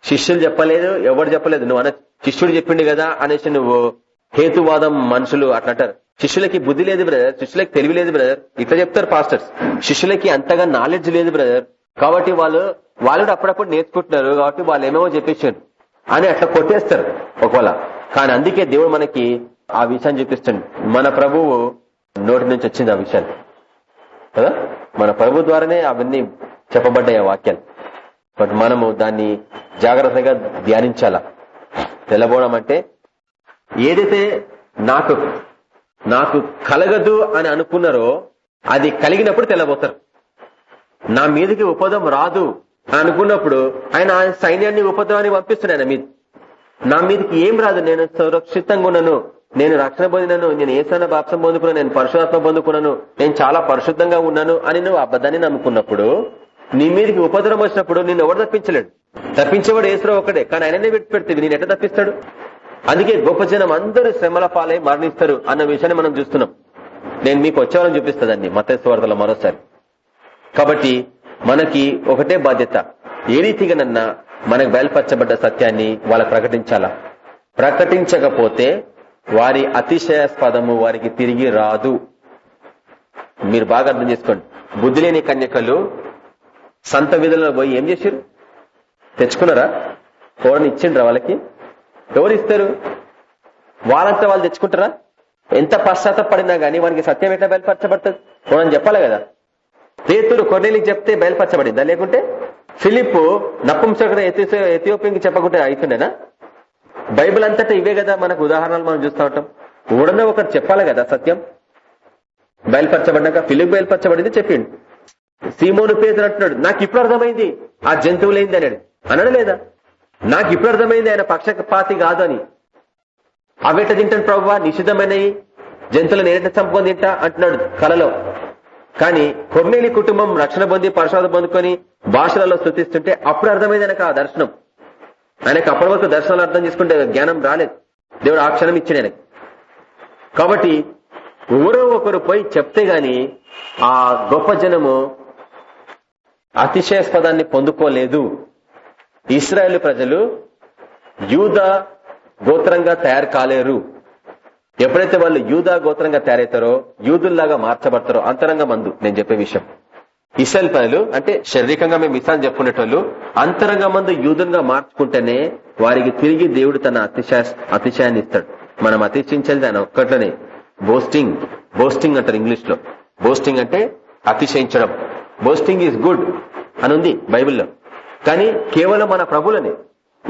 శిష్యులు చెప్పలేదు ఎవరు చెప్పలేదు. నువ్వు అన్న శిష్యుడు చెప్పిండు కదా అనేసి నువ్వు హేతువాదం మనుషులు అట్లా అంటారు. శిష్యులకి బుద్ధి లేదు బ్రదర్ శిష్యులకి తెలివి లేదు బ్రదర్. ఇట్లా చెప్తారు పాస్టర్స్. శిష్యులకి అంతగా నాలెడ్జ్ లేదు బ్రదర్. కాబట్టి వాళ్ళు వాళ్ళు అప్పుడప్పుడు నేర్చుకుంటున్నారు కాబట్టి వాళ్ళు ఏమేమో చెప్పేసారు అని అట్లా కొట్టేస్తారు ఒకవేళ. కానీ అందుకే దేవుడు మనకి ఆ విషయాన్ని చూపిస్తుంది మన ప్రభువు నోటి నుంచి వచ్చింది ఆ విషయాలు. కదా? మన ప్రభు ద్వారానే అవన్నీ చెప్పబడ్డాయి ఆ వాక్యాలు. బట్ మనము దాన్ని జాగ్రత్తగా ధ్యానించాలా? తెల్లబోవడం అంటే ఏదైతే నాకు నాకు కలగదు అని అనుకున్నారో అది కలిగినప్పుడు తెల్లబోతారు. నా మీదకి ఉపదం రాదు అని అనుకున్నప్పుడు ఆయన సైన్యాన్ని ఉపద్రవాన్ని పంపిస్తున్నాయి ఆయన మీద. నా మీదకి ఏం రాదు నేను సురక్షితంగా ఉన్నాను. నేను రక్షణ పొందినను నేను ఏసన్న బాప్సం పొందుకున్నాను నేను పరిశుధాత్మ పొందుకున్నాను నేను చాలా పరిశుద్ధంగా ఉన్నాను అని నువ్వు అబద్ధాన్ని నమ్ముకున్నప్పుడు నీ మీదకి ఉపద్రవం వచ్చినప్పుడు నిన్ను ఎవరు తప్పించలేడు? తప్పించేవాడు ఏసులో ఒకడే కానీ ఆయననే పెట్టి పెడితే నేను ఎట్లా తప్పిస్తాడు? అందుకే గొప్ప జనం అందరూ శ్రమల పాలై మరణిస్తారు అన్న విషయాన్ని మనం చూస్తున్నాం. నేను మీకు వచ్చేవాళ్ళని చూపిస్తుందండి మతేశ్వార్తలో మరోసారి. కాబట్టి మనకి ఒకటే బాధ్యత ఏ రీతిగానన్నా మనకు బయలుపరచబడ్డ సత్యాన్ని వాళ్ళకు ప్రకటించాలా? ప్రకటించకపోతే వారి అతిశయాస్పదము వారికి తిరిగి రాదు. మీరు బాగా అర్థం చేసుకోండి. బుద్ధి లేని కన్యకలు సంత విధులలో పోయి ఏం చేశారు తెచ్చుకున్నారా? ఎవరిని ఇచ్చిండ్రా వాళ్ళకి? ఎవరు ఇస్తారు? వాళ్ళంతా వాళ్ళు తెచ్చుకుంటారా? ఎంత పశ్చాత్తపడినా గానీ వానికి సత్యం ఎట్లా బయలుపరచబడుతుంది? మనం చెప్పాలి కదా. పేతురు కొన్నేళ్ళకి చెప్తే బయలుపరచబడిందా? లేకుంటే ఫిలిప్ నపుంసకుడు ఎథియోపియంకి చెప్పకుంటే అవుతుండేనా బైబిల్ అంతటా ఇవే కదా మనకు ఉదాహరణలు మనం చూస్తూ ఉంటాం. ఉడన ఒకరు చెప్పాలి కదా సత్యం. బయలుపరచబడ్డాక ఫిలిప్ బయలుపరచబడింది చెప్పిండు. సీమోను పేరు అంటున్నాడు నాకు ఇప్పుడు అర్థమైంది. ఆ జంతువులైంది అన్నాడు అనడు. లేదా నాకు ఇప్పుడు అర్థమైంది ఆయన పక్షపాతి కాదు అని. అవేట తింటాను ప్రభు? నిషిద్ధమైనవి జంతువులు ఏట చంపుకొని తింటా? అంటున్నాడు కలలో. కానీ కొన్నేలి కుటుంబం రక్షణ పొంది పరిశోధన పొందుకొని భాషలలో స్థుతిస్తుంటే అప్పుడు అర్థమైంది ఆ దర్శనం. ఆయనకు అప్పటి వరకు దర్శనాలు అర్థం చేసుకుంటే జ్ఞానం రాలేదు. దేవుడు ఆ క్షణం ఇచ్చిన ఆయనకు. కాబట్టి ఎవరో ఒకరు పోయి చెప్తే గాని ఆ గొప్ప జనము అతిశయాస్పదాన్ని పొందుకోలేదు. ఇస్రాయేల్ ప్రజలు యూద గోత్రంగా తయారు కాలేరు. ఎప్పుడైతే వాళ్ళు యూదా గోత్రంగా తయారవుతారో యూదుల్లాగా మార్చబడతారో అంతరంగ మందు నేను చెప్పే విషయం. ఇసల్ పనులు అంటే శారీరకంగా మేము ఇసాన్ చెప్పుకునేటోళ్ళు అంతరంగ మందు యూధంగా మార్చుకుంటేనే వారికి తిరిగి దేవుడు తన అతిశయ అతిశయాన్ని ఇస్తాడు. మనం అతిశించాలి దాని ఒక్కట్లోనే. బోస్టింగ్ బోస్టింగ్ అంటారు ఇంగ్లీష్లో బోస్టింగ్ అంటే అతిశయించడం. బోస్టింగ్ ఈజ్ గుడ్ అని ఉంది బైబిల్లో. కానీ కేవలం మన ప్రభులనే.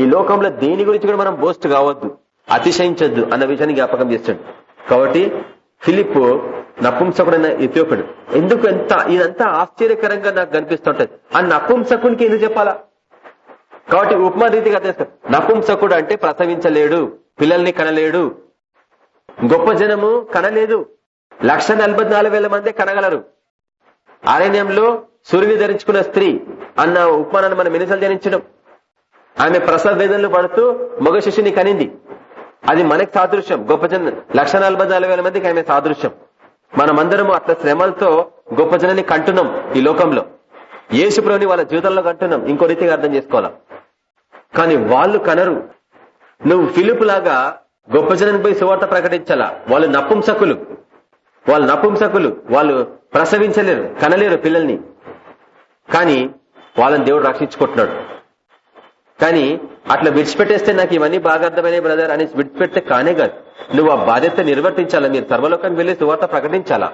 ఈ లోకంలో దేని గురించి కూడా మనం బోస్ట్ కావద్దు అతిశయించద్దు అన్న విషయాన్ని జ్ఞాపకం చేస్తాడు. కాబట్టి ఫిలిప్ నపుంసకుడైన ఇథియోపుడు. ఎందుకు ఎంత ఇదంతా ఆశ్చర్యకరంగా నాకు కనిపిస్తుంటది. ఆ నపుంసకునికి ఎందుకు చెప్పాలా? కాబట్టి ఉపమా రీతిగా తెలుసు నపుంసకుడు అంటే ప్రసవించలేడు పిల్లల్ని కనలేడు గొప్ప జనము కనలేదు లక్ష మంది కనగలరు. అరణ్యంలో సూర్యుని ధరించుకున్న స్త్రీ అన్న ఉపమానాన్ని మనం ఎన్నిసార్లు ధ్యానించడం. ఆమె ప్రసవ వేదనలు పడుతూ మగ శిష్యుని కనింది. అది మనకి సాదృశ్యం. గొప్ప జన లక్ష మందికి ఆమె సాదృశ్యం. మనమందరము అట్లా శ్రమలతో గొప్ప జనాన్ని కంటున్నాం ఈ లోకంలో. యేసుప్రభుని వాళ్ళ జీవితంలో కంటున్నాం. ఇంకో రీతిగా అర్థం చేసుకోవాలా? కానీ వాళ్ళు కనరు. నువ్వు ఫిలిప్ లాగా గొప్ప జనానికి పోయి సువార్త ప్రకటించాలా? వాళ్ళు నపుంసకులు. వాళ్ళు నపుంసకులు. వాళ్ళు ప్రసవించలేరు కనలేరు పిల్లల్ని. కానీ వాళ్ళని దేవుడు రక్షించుకుంటున్నాడు. కానీ అట్లా విడిచిపెట్టేస్తే నాకు ఇవన్నీ బాగా అర్థమైన బ్రదర్ అని విడిచిపెడితే కానే కాదు. నువ్వు ఆ బాధ్యత నిర్వర్తించాలా? మీరు సర్వలోకానికి వెళ్ళి సువార్త ప్రకటించాలా?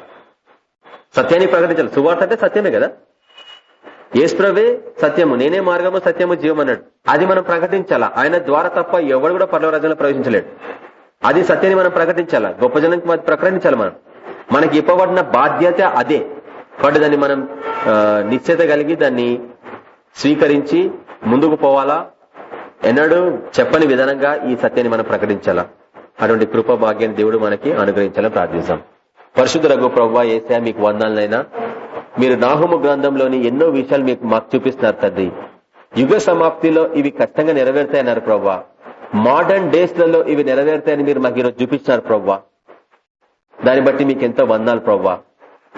సత్యాన్ని ప్రకటించాలి? సువార్త అంటే సత్యమే కదా? ఏసుప్రవే సత్యము నేనే మార్గము సత్యము జీవం అన్నాడు. అది మనం ప్రకటించాలా? ఆయన ద్వారా తప్ప ఎవడు కూడా పర్వరాజ్యంలో ప్రవేశించలేడు. అది సత్యాన్ని మనం ప్రకటించాలా? గొప్ప జనానికి ప్రకటించాలి మనం? మనకి ఇవ్వబడిన బాధ్యత అదే. కాబట్టి దాన్ని మనం నిశ్చయత కలిగి దాన్ని స్వీకరించి ముందుకు పోవాలా? ఎన్నడూ చెప్పని విధానంగా ఈ సత్యాన్ని మనం ప్రకటించాలా? అటువంటి కృప భాగ్యాన్ని దేవుడు మనకి అనుగ్రహించాలని ప్రార్థిస్తాం. పరిశుద్ధ రఘు ప్రభావ ఏసా మీకు వందాలనైనా. మీరు నాహుము గ్రంథంలోని ఎన్నో విషయాలు మీకు మాకు చూపిస్తున్నారు తండ్రి యుగ సమాప్తిలో ఇవి ఖచ్చితంగా నెరవేరుతాయన్నారు ప్రవ్వా. మోడర్న్ డేస్లలో ఇవి నెరవేరుతాయని మీరు మాకు ఈరోజు చూపించినారు ప్రవ్వా. దాన్ని బట్టి మీకు ఎంతో వందాలు ప్రవ్వా.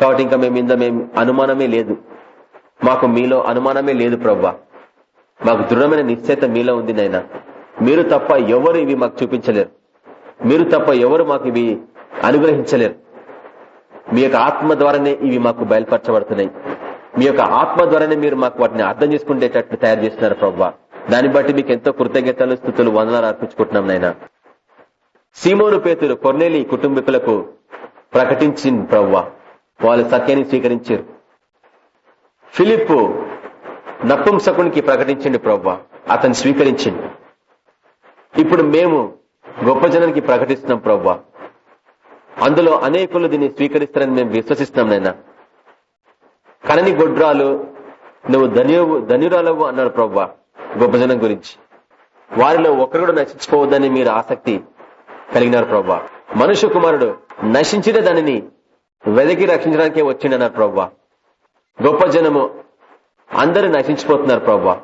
కాబట్టి ఇంకా మేము ఇంత మేము అనుమానమే లేదు. మాకు మీలో అనుమానమే లేదు ప్రవ్వా. మాకు దృఢమైన నిశ్చయిత మీలో ఉంది నాయన. మీరు తప్ప ఎవరు ఇవి మాకు చూపించలేరు. మీరు తప్ప ఎవరు మాకు ఇవి అనుగ్రహించలేరు. మీ యొక్క ఆత్మ ద్వారానే ఇవి మాకు బయలుపరచబడుతున్నాయి. మీ యొక్క ఆత్మ ద్వారానే మీరు మాకు వాటిని అర్థం చేసుకునేటట్లు తయారు చేస్తున్నారు ప్రవ్వా. దాన్ని బట్టి మీకు ఎంతో కృతజ్ఞతలు స్థుతులు వందనాలు అర్పించుకుంటున్నాం నాయన. సీమోను పేతులు కొర్నేలి కుటుంబీకులకు ప్రకటించింది ప్రవ్వా. వాళ్ళు సత్యాన్ని స్వీకరించారు. ఫిలిప్ నపుంసకునికి ప్రకటించండి ప్రవ్వా. అతను స్వీకరించండి. ఇప్పుడు మేము గొప్ప జనానికి ప్రకటిస్తున్నాం ప్రవ్వా. అందులో అనేకులు దీన్ని స్వీకరిస్తారని మేము విశ్వసిస్తున్నాం నాయన. కనని గొడ్రాలు నువ్వు ధన్యు ధన్యురాలవు అన్నాడు ప్రవ్వా గొప్ప జనం గురించి. వారిలో ఒకరు కూడా నశించుకోవద్దని మీరు ఆసక్తి కలిగినారు ప్రవ్వా. మనుష్య కుమారుడు నశించిన దానిని వెదకి రక్షించడానికే వచ్చిండన్నారు ప్రవ్వా. గొప్ప జనము అందరూ నశించిపోతున్నారు ప్రవ్వా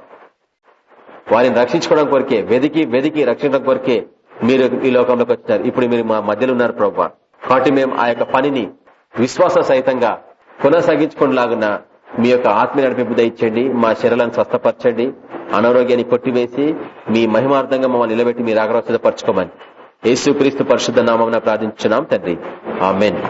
వారిని రక్షించుకోవడం కొరికే వెదికి వెదికి రక్షించడం కొరికే మీరు ఈ లోకంలోకి వచ్చారు. ఇప్పుడు మీరు మా మధ్యలో ఉన్నారు ప్రవ్వా కాబట్టి మేము ఆ యొక్క పనిని విశ్వాస సహితంగా కొనసాగించుకునేలాగున మీ యొక్క ఆత్మీయ నడిపింపు దయచేయండి. మా శరీరాన్ని స్వస్థపరచండి. అనారోగ్యాన్ని కొట్టివేసి మీ మహిమార్థంగా మమ్మల్ని నిలబెట్టి మీరు ఆగ్రహపరచుకోమని యేసుక్రీస్తు పరిశుద్ధ నామం ప్రార్థించున్నాం తండ్రి. ఆమెన్.